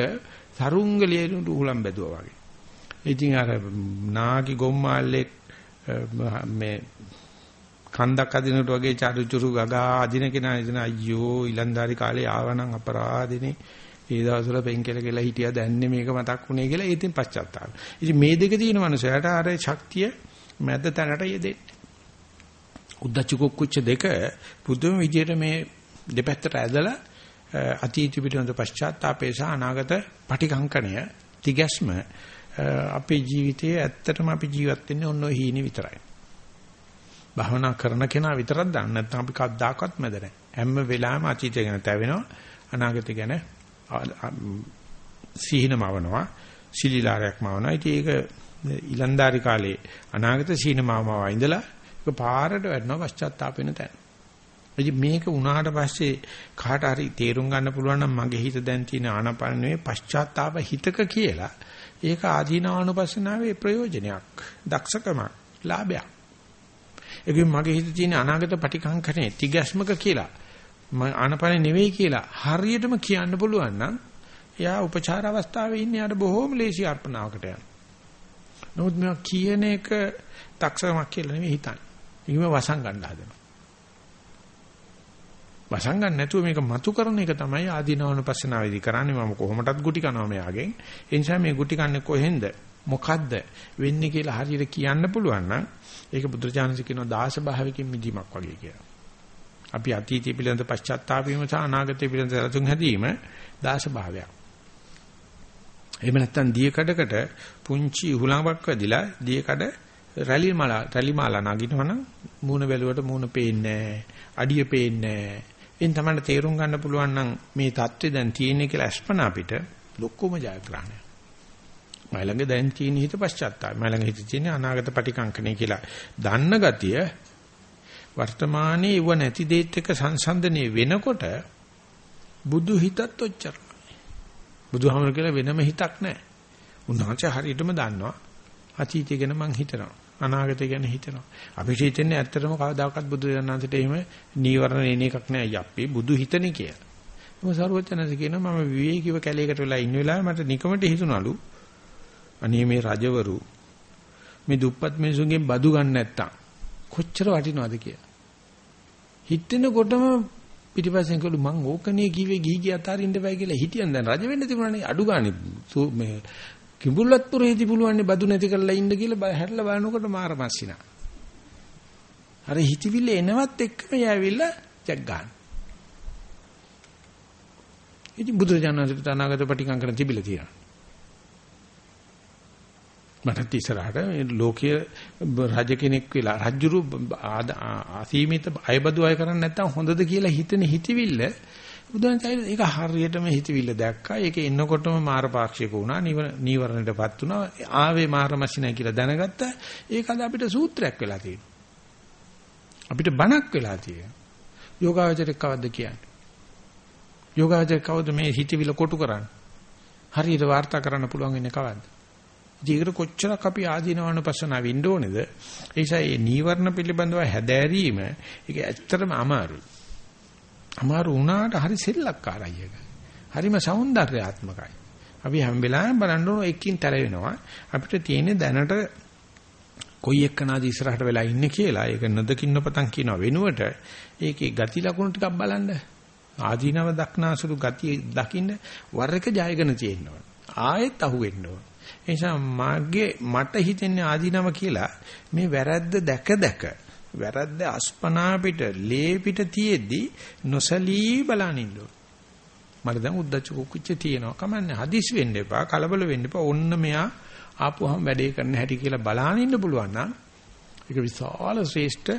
සරුංගලියට උහුලම් බැදුවා වගේ. ඉතින් අර නාගි ගොම්මාල්ලේ මේ කන්දක් අදිනකොට වගේ චාරුචුරු ගගා අදින කෙනා ඉතින් අයියෝ ඊලන්දාරි කාලේ ආවනම් අපරාධිනේ ඒ දවස්වල පෙන්කෙල කියලා හිටියා දැන්නේ මේක මතක් වුණේ කියලා ඒ ඉතින් පශ්චාත්තාප. ඉතින් මේ දෙක තියෙන මනුස්සයාට අර ශක්තිය මැද තැනට යෙදෙන්නේ. උද්දච්ච කුක්කුච්ච දෙක පුදුම විදියට මේ දෙපැත්තට ඇදලා අතීත පිටුනද පශ්චාත්තාපේ සහ අනාගත පටිකංකණය තිගැස්ම අපේ ජීවිතයේ ඇත්තටම අපි ජීවත් වෙන්නේ ඔන්න ඔය හීනේ විතරයි. භවනා කරන කෙනා විතරක් දන්නේ නැත්නම් අපි කවදාකවත් මැද නැහැ. හැම වෙලාවෙම අතීතය ගැන තැවෙනවා අනාගතය ගැන සීහිනමවනවා සිලිලාරයක් මවනවා. ඉතින් ඒක ඊලන්දාරි කාලේ අනාගත සීනමාවව ඉඳලා ඒක පාරට වැටෙනවා පශ්චාත්තාප වෙන තැන. ඉතින් මේක වුණාට පස්සේ කාට හරි තේරුම් ගන්න පුළුවන් නම් මගේ හිත දැන් තියෙන ආනපනේ පශ්චාත්තාප හිතක කියලා. ඒක ආදීනානුපස්සනාවේ ප්‍රයෝජනයක්, දක්ෂකමක්, ලාභයක්. ඒකෙන් මගේ හිතේ තියෙන අනාගත පටිකංකනේ තිගැස්මක කියලා. මම ආනපනේ නෙවෙයි කියලා හරියටම කියන්න පුළුවන් නම් එයා උපචාර අවස්ථාවේ ඉන්නේ යාට බොහෝම ලේසි අර්පණාවකට යනවා. නමුත් මේවා කියන එක තක්සමක් කියලා නෙවෙයි හිතන්නේ. ඊම වසන් ගන්න හදනවා. වසන් ගන්න නැතුව මේක මතු කරන එක තමයි ආදීනවනුපස්සනාවේදී කරන්නේ මම කොහොමටත් ගුටි කනවා මෙයාගෙන්. ඒ නිසා මේ ගුටි කන්නේ කොහෙන්ද? මොකද්ද වෙන්නේ කියලා හරියට කියන්න පුළුවන් නම් ඒක බුදුරජාණන් කියනවා දාස භාවයකින් මිදීමක් වගේ කියලා. අපි අතීතය පිළිබඳ පශ්චාත්තාප වීම සහ අනාගතය පිළිබඳ සතුන් හැදීම දාස භාවයක්. එහෙම නැත්නම් දිය කඩකට පුංචි උහුලඟක් වැදිලා දිය කඩ රැලි මාලා රැලි මාලා නගිනවනම් මූණ බැලුවට මූණ පේන්නේ නැහැ. අඩිය පේන්නේ නැහැ. එන් තමයි තේරුම් ගන්න පුළුවන් නම් මේ தත්ත්වය දැන් තියෙන්නේ කියලා අස්පනා පිට ලොක්කම ජයග්‍රහණය. මයිලඟ දැන් තියෙන හිත පශ්චාත්තාපය. මයිලඟ හිත තියෙන අනාගත පටිකංකණය කියලා දන්න ගතිය වර්තමානයේ ඉව නැති දෙයත් එක්ක සංසන්දනය වෙනකොට බුදු හිතත් ඔච්චර. බුදුහාමර කියලා වෙනම හිතක් නැහැ. උන්වහන්සේ හරියටම දන්නවා අතීතය ගැන මං හිතනවා. අනාගතය ගැන හිතනවා. අපිට හිතෙන්නේ ඇත්තටම කවදාකවත් බුදු දනන්තට එහෙම නීවරණ එන එකක් නෑ යප්පේ බුදු හිතනේ කියලා. මම සරුවචනස කියනවා මම විවේකීව කැලේකට වෙලා ඉන්න වෙලාවේ මට නිකමට හිතුණලු අනේ මේ රජවරු මේ දුප්පත් මිනිසුන්ගෙන් බදු ගන්න නැත්තම් කොච්චර වටිනවද කියලා. හිතෙනකොටම පිටිපස්සෙන් කළු මං ඕකනේ කිව්වේ ගිහි ගිය අතාරින්න බෑ කියලා හිටියන් දැන් රජ වෙන්න තිබුණානේ අඩු ගානේ මේ කිඹුල්වත්පුරේදී පුළුවන් බදු නැති කරලා ඉන්න කියලා හැරලා බලනකොට මාර මස්සිනා. අර හිතවිල්ල එනවත් එක්කම යෑවිල්ලා ජග් ගන්න. ඉතින් බුදුරජාණන්සේට අනාගත පටිකම් කරන තිබිලා තියෙනවා. මට ඉස්සරහට ලෝකීය රජ කෙනෙක් වෙලා රජුරු අසීමිත අයබදු අය කරන්නේ නැත්නම් හොඳද කියලා හිතෙන හිතවිල්ල බුදුන්සයි ඒක හරියටම හිතවිල්ල දැක්කා. ඒක එන්නකොටම මාර පාක්ෂික වුණා. නීවරණයටපත් වුණා. ආවේ මාරමසිනයි කියලා දැනගත්තා. ඒක අද අපිට සූත්‍රයක් වෙලා තියෙනවා. අපිට බණක් වෙලා තියෙනවා. යෝගාවචරයක් කවද්ද කියන්නේ? යෝගාවචරයක් කවද්ද මේ හිතවිල්ල කොටු කරන්නේ? හරියට වාර්තා කරන්න පුළුවන් වෙන්නේ කවද්ද? ඒකට කොච්චරක් අපි ආධිනවනුපසන වෙන්න ඕනේද? ඒ නිසා මේ නීවරණ පිළිබඳව හැදෑරීම ඒක ඇත්තටම අමාරුයි. අමාරු වුණාට හරි සෙල්ලක්කාරයි ඒක. හරිම సౌందర్యාත්මකයි. අපි හැම වෙලාවෙම බලන්න ඕන එකකින් තැර වෙනවා. අපිට තියෙන දැනට කොයි එක්කනාද ඉස්සරහට වෙලා ඉන්නේ කියලා ඒක නොදකින්න පතන් කියන වෙනුවට ඒකේ ගති ලකුණු ටිකක් බලන්න ආදීනව දක්නාසුරු ගති දකින්න වර එක ජයගෙන තියෙනවා ආයෙත් අහු වෙන්න ඕන ඒ නිසා මගේ මට හිතෙන්නේ ආදීනව කියලා මේ වැරද්ද දැක දැක වැරද්ද අස්පනා පිට ලේ පිට තියෙද්දි නොසලී බලන ඉන්න මට දැන් උද්දච්ච කුච්ච තියෙනවා. කමන්නේ හදිස් වෙන්න එපා කලබල වෙන්න එපා. ඔන්න මෙයා ආපුවම වැඩේ කරන්න හැටි කියලා බලන ඉන්න පුළුවන් නම් ඒක විශාල ශ්‍රේෂ්ඨ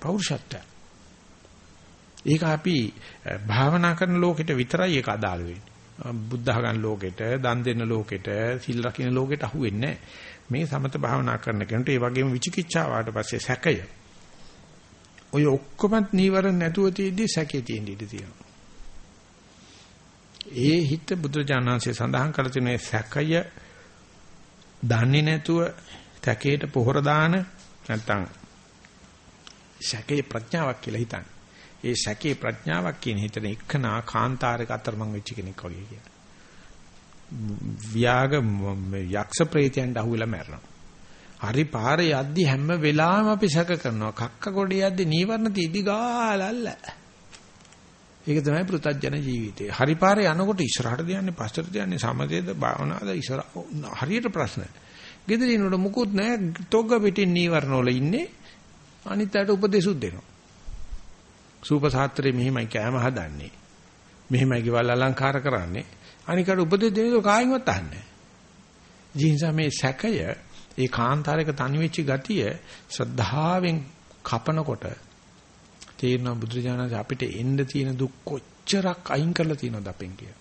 පෞරුෂත්වයක්. ඒක අපි භාවනා කරන ලෝකෙට විතරයි ඒක අදාළ වෙන්නේ. බුද්ධ ගන්න ලෝකෙට දන් දෙන ලෝකෙට සිල් රකින්න ලෝකෙට අහුවෙන්නේ මේ සමත භාවනා කරන කෙනාට ඒ වගේම විචිකිච්ඡාවට පස්සේ සැකය ඔය ඔක්කොමත් නීවරණ නැතුව තියෙද්දි සැකේ තියෙන්න ඉඩ තියෙනවා. ඒ හිත බුදුජානනාංශය සඳහන් කළ තියෙන සැකය දන්නේ නැතුව සැකේට පොහොර දාන නැත්තම් සැකේ ප්‍රඥාවක් කියලා හිතන්නේ. ඒ සැකේ ප්‍රඥාවක් කියන හිතන එකනා කාන්තාරයක අතරමං වෙච්ච කෙනෙක් වගේ කියලා. ව්‍යාග යක්ෂ ප්‍රේතයන්ට අහුවෙලා මැරෙනවා. හරි පාරේ යද්දි හැම වෙලාවෙම අපි සැක කරනවා. කක්ක කොඩේ යද්දි නීවරණ තීදි ගාලල්ල. ඒක තමයි පෘථජන ජීවිතේ. හරි පාරේ යනකොට ඉස්සරහට දියන්නේ පස්සට දියන්නේ සමතේද භාවනාවද ඉස්සර හරියට ප්‍රශ්න. ගෙදරින් උඩ මුකුත් නැහැ. තොග්ග පිටින් නීවරණ වල ඉන්නේ. අනිත් අයට උපදේශුත් දෙනවා. සූපසාත්‍රේ මෙහිමයි කෑම හදන්නේ. මෙහිමයි ගෙවල් අලංකාර කරන්නේ. අනිකට උපදෙස් දෙන්නේ කායින්වත් අහන්නේ නැහැ. මේ සැකය ඒ කාන්තාරයක තනි වෙච්ච ගතිය ශ්‍රද්ධාවෙන් කපනකොට තේරෙනවා බුදුරජාණන් අපිට එන්න තියෙන දුක් කොච්චරක් අයින් කරලා තියෙනවද අපෙන් කියලා.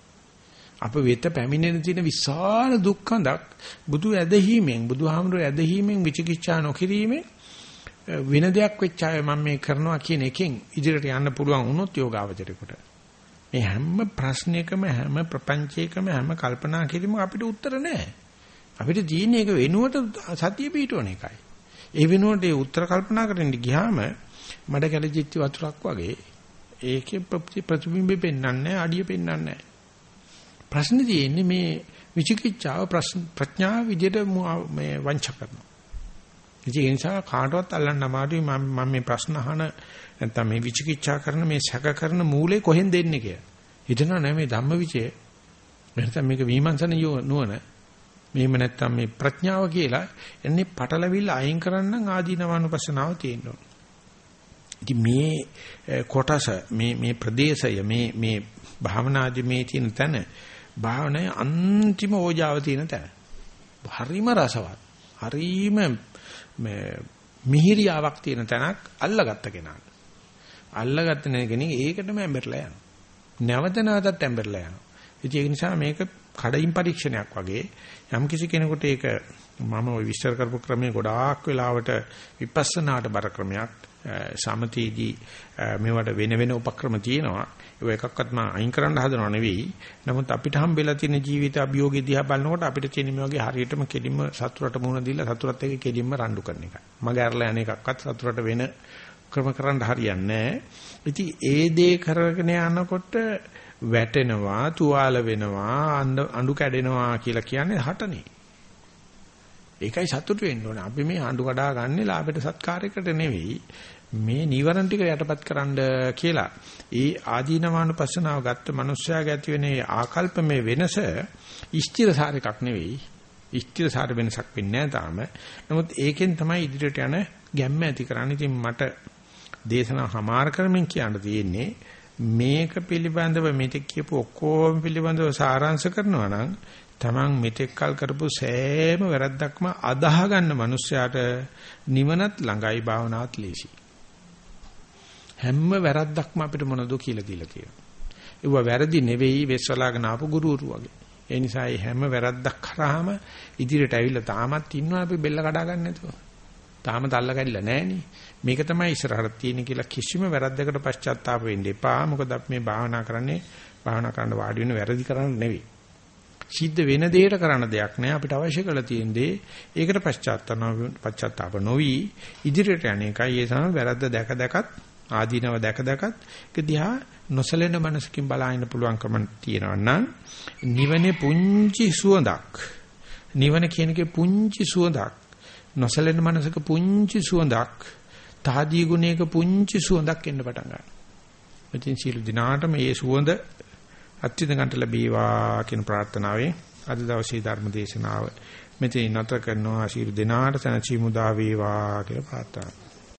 අප වෙත පැමිණෙන තියෙන විශාල දුක්ඛඳක් බුදු ඇදහිීමෙන් බුදුහාමුදුරුවෝ ඇදහිීමෙන් විචිකිච්ඡා නොකිරීමෙන් වෙන දෙයක් වෙච්ච අය මම මේ කරනවා කියන එකෙන් ඉදිරියට යන්න පුළුවන් වුණොත් යෝගාවචරයකට මේ හැම ප්‍රශ්නයකම හැම ප්‍රපංචයකම හැම කල්පනා කිරීම අපිට උත්තර නැහැ. අපිට තියෙන එක වෙනුවට සතිය පිටවන එකයි. ඒ වෙනුවට ඒ උත්තර කල්පනා කරන්න ගියාම මඩ කැලජිච්ච වතුරක් වගේ ඒකේ ප්‍රතිබිම්බෙ පෙන්වන්නේ අඩිය පෙන්වන්නේ ප්‍රශ්නේ තියෙන්නේ මේ විචිකිච්ඡාව ප්‍රඥාව විදිහට මේ වංච කරනවා. ඒ නිසා කාටවත් අල්ලන්න අමාරුයි මම මේ ප්‍රශ්න අහන නැත්නම් මේ විචිකිච්ඡා කරන මේ සැක කරන මූලේ කොහෙන් දෙන්නේ කියලා. හිතනවා නෑ මේ ධම්මවිචය නැත්නම් මේක විමර්ශන නුවණ මෙහෙම නැත්නම් මේ ප්‍රඥාව කියලා එන්නේ පටලවිල්ල අයින් කරන්න ආදීනවානුපස්සනාව තියෙනවා. ඉතින් මේ කොටස මේ මේ ප්‍රදේශය මේ මේ භාවනාදී මේ තියෙන තැන භාවනාවේ අන්තිම ඕජාව තියෙන තැන. හරිම රසවත්. හරිම මිහිරියාවක් තියෙන තැනක් අල්ලගත්ත කෙනාට. අල්ලගත්ත කෙනෙක් ඒකටම ඇඹරලා යනවා. නැවත නැවතත් ඇඹරලා යනවා. ඉතින් ඒක නිසා මේක කඩින් පරීක්ෂණයක් වගේ යම් කිසි කෙනෙකුට ඒක මම ওই විස්තර කරපු ක්‍රමයේ ගොඩාක් වෙලාවට විපස්සනාට බර ක්‍රමයක් සමතේදී මේවට වෙන වෙන උපක්‍රම තියෙනවා. ඒක එකක්වත් මම අයින් කරන්න හදනව නෙවෙයි. නමුත් අපිට හම්බෙලා තියෙන ජීවිත අභියෝගය දිහා බලනකොට අපිට තියෙන මේ වගේ හරියටම කෙලින්ම සතුරට මුහුණ දීලා සතුරත් එක්ක කෙලින්ම රණ්ඩු කරන එකයි මගේ අරලා යන එකක්වත් සතුරට වෙන ක්‍රම කරන්න හරියන්නේ නැහැ. ඉතින් ඒ දේ කරගෙන යනකොට වැටෙනවා, තුවාල වෙනවා, අඬු කැඩෙනවා කියලා කියන්නේ හටනේ. ඒකයි සතුටු වෙන්න ඕනේ. අපි මේ අඬු කඩා ගන්නේ ලාභයට සත්කාරයකට නෙවෙයි. මේ නීවරණ ටික යටපත් කරන්න කියලා. ඒ ආදීනවානුපස්සනාව ගත්ත මනුස්සයාගේ ඇති වෙන ආකල්පමේ වෙනස ස්ථිරසාර එකක් නෙවෙයි. ස්ථිරසාර වෙනසක් වෙන්නේ නැහැ තාම. නමුත් ඒකෙන් තමයි ඉදිරියට යන ගැම්ම ඇති කරන්නේ. ඉතින් මට දේශනා හමාර කරමින් කියන්න තියෙන්නේ මේක පිළිබඳව මෙතෙක් කියපු ඔක්කොම පිළිබඳව සාරාංශ කරනවා නම් Taman මෙතෙක් කල් කරපු සෑම වැරද්දක්ම අදාහ ගන්න මිනිස්සයාට නිවනත් ළඟයි භාවනාවත් ලේසි. හැම වැරද්දක්ම අපිට මොනවද කියලා දීලා තියෙනවා. ඒව වැරදි නෙවෙයි වෙස්වලාගෙන ආපු ගුරුවරු වගේ. ඒ නිසා මේ හැම වැරද්දක් කරාම ඉදිරියට ඇවිල්ලා තාමත් ඉන්නවා අපි බෙල්ල කඩා ගන්න නැතුව. තාම තල්ල කැඩිලා නැහනේ. මේක තමයි ඉස්සරහට තියෙන කියලා කිසිම වැරද්දකට පශ්චාත්තාප වෙන්න එපා. මොකද අපි මේ භාවනා කරන්නේ භාවනා කරන්න වාඩි වෙන වැරදි කරන්න නෙවෙයි. සිද්ධ වෙන දෙයට කරන්න දෙයක් නෑ. අපිට අවශ්‍ය කරලා තියෙන දේ ඒකට පශ්චාත්තාප පශ්චාත්තාප නොවි ඉදිරියට යන එකයි ඒ තමයි වැරද්ද දැක දැකත් ආදීනව දැක දැකත් ඒක දිහා නොසලෙන මනසකින් බලාගෙන පුළුවන්කම තියෙනවා නම් නිවනේ පුංචි සුවඳක් නිවන කියන එකේ පුංචි සුවඳක් නොසලෙන මනසක පුංචි සුවඳක් තාදී ගුණයක පුංචි සුවඳක් එන්න පටන් ගන්නවා. ඉතින් සියලු දිනාට මේ සුවඳ අත්විඳ ගන්නට ලැබේවා කියන ප්‍රාර්ථනාවෙන් අද දවසේ ධර්ම දේශනාව මෙතන නතර කරනවා. සියලු දිනාට සනචි මුදා වේවා කියලා ප්‍රාර්ථනා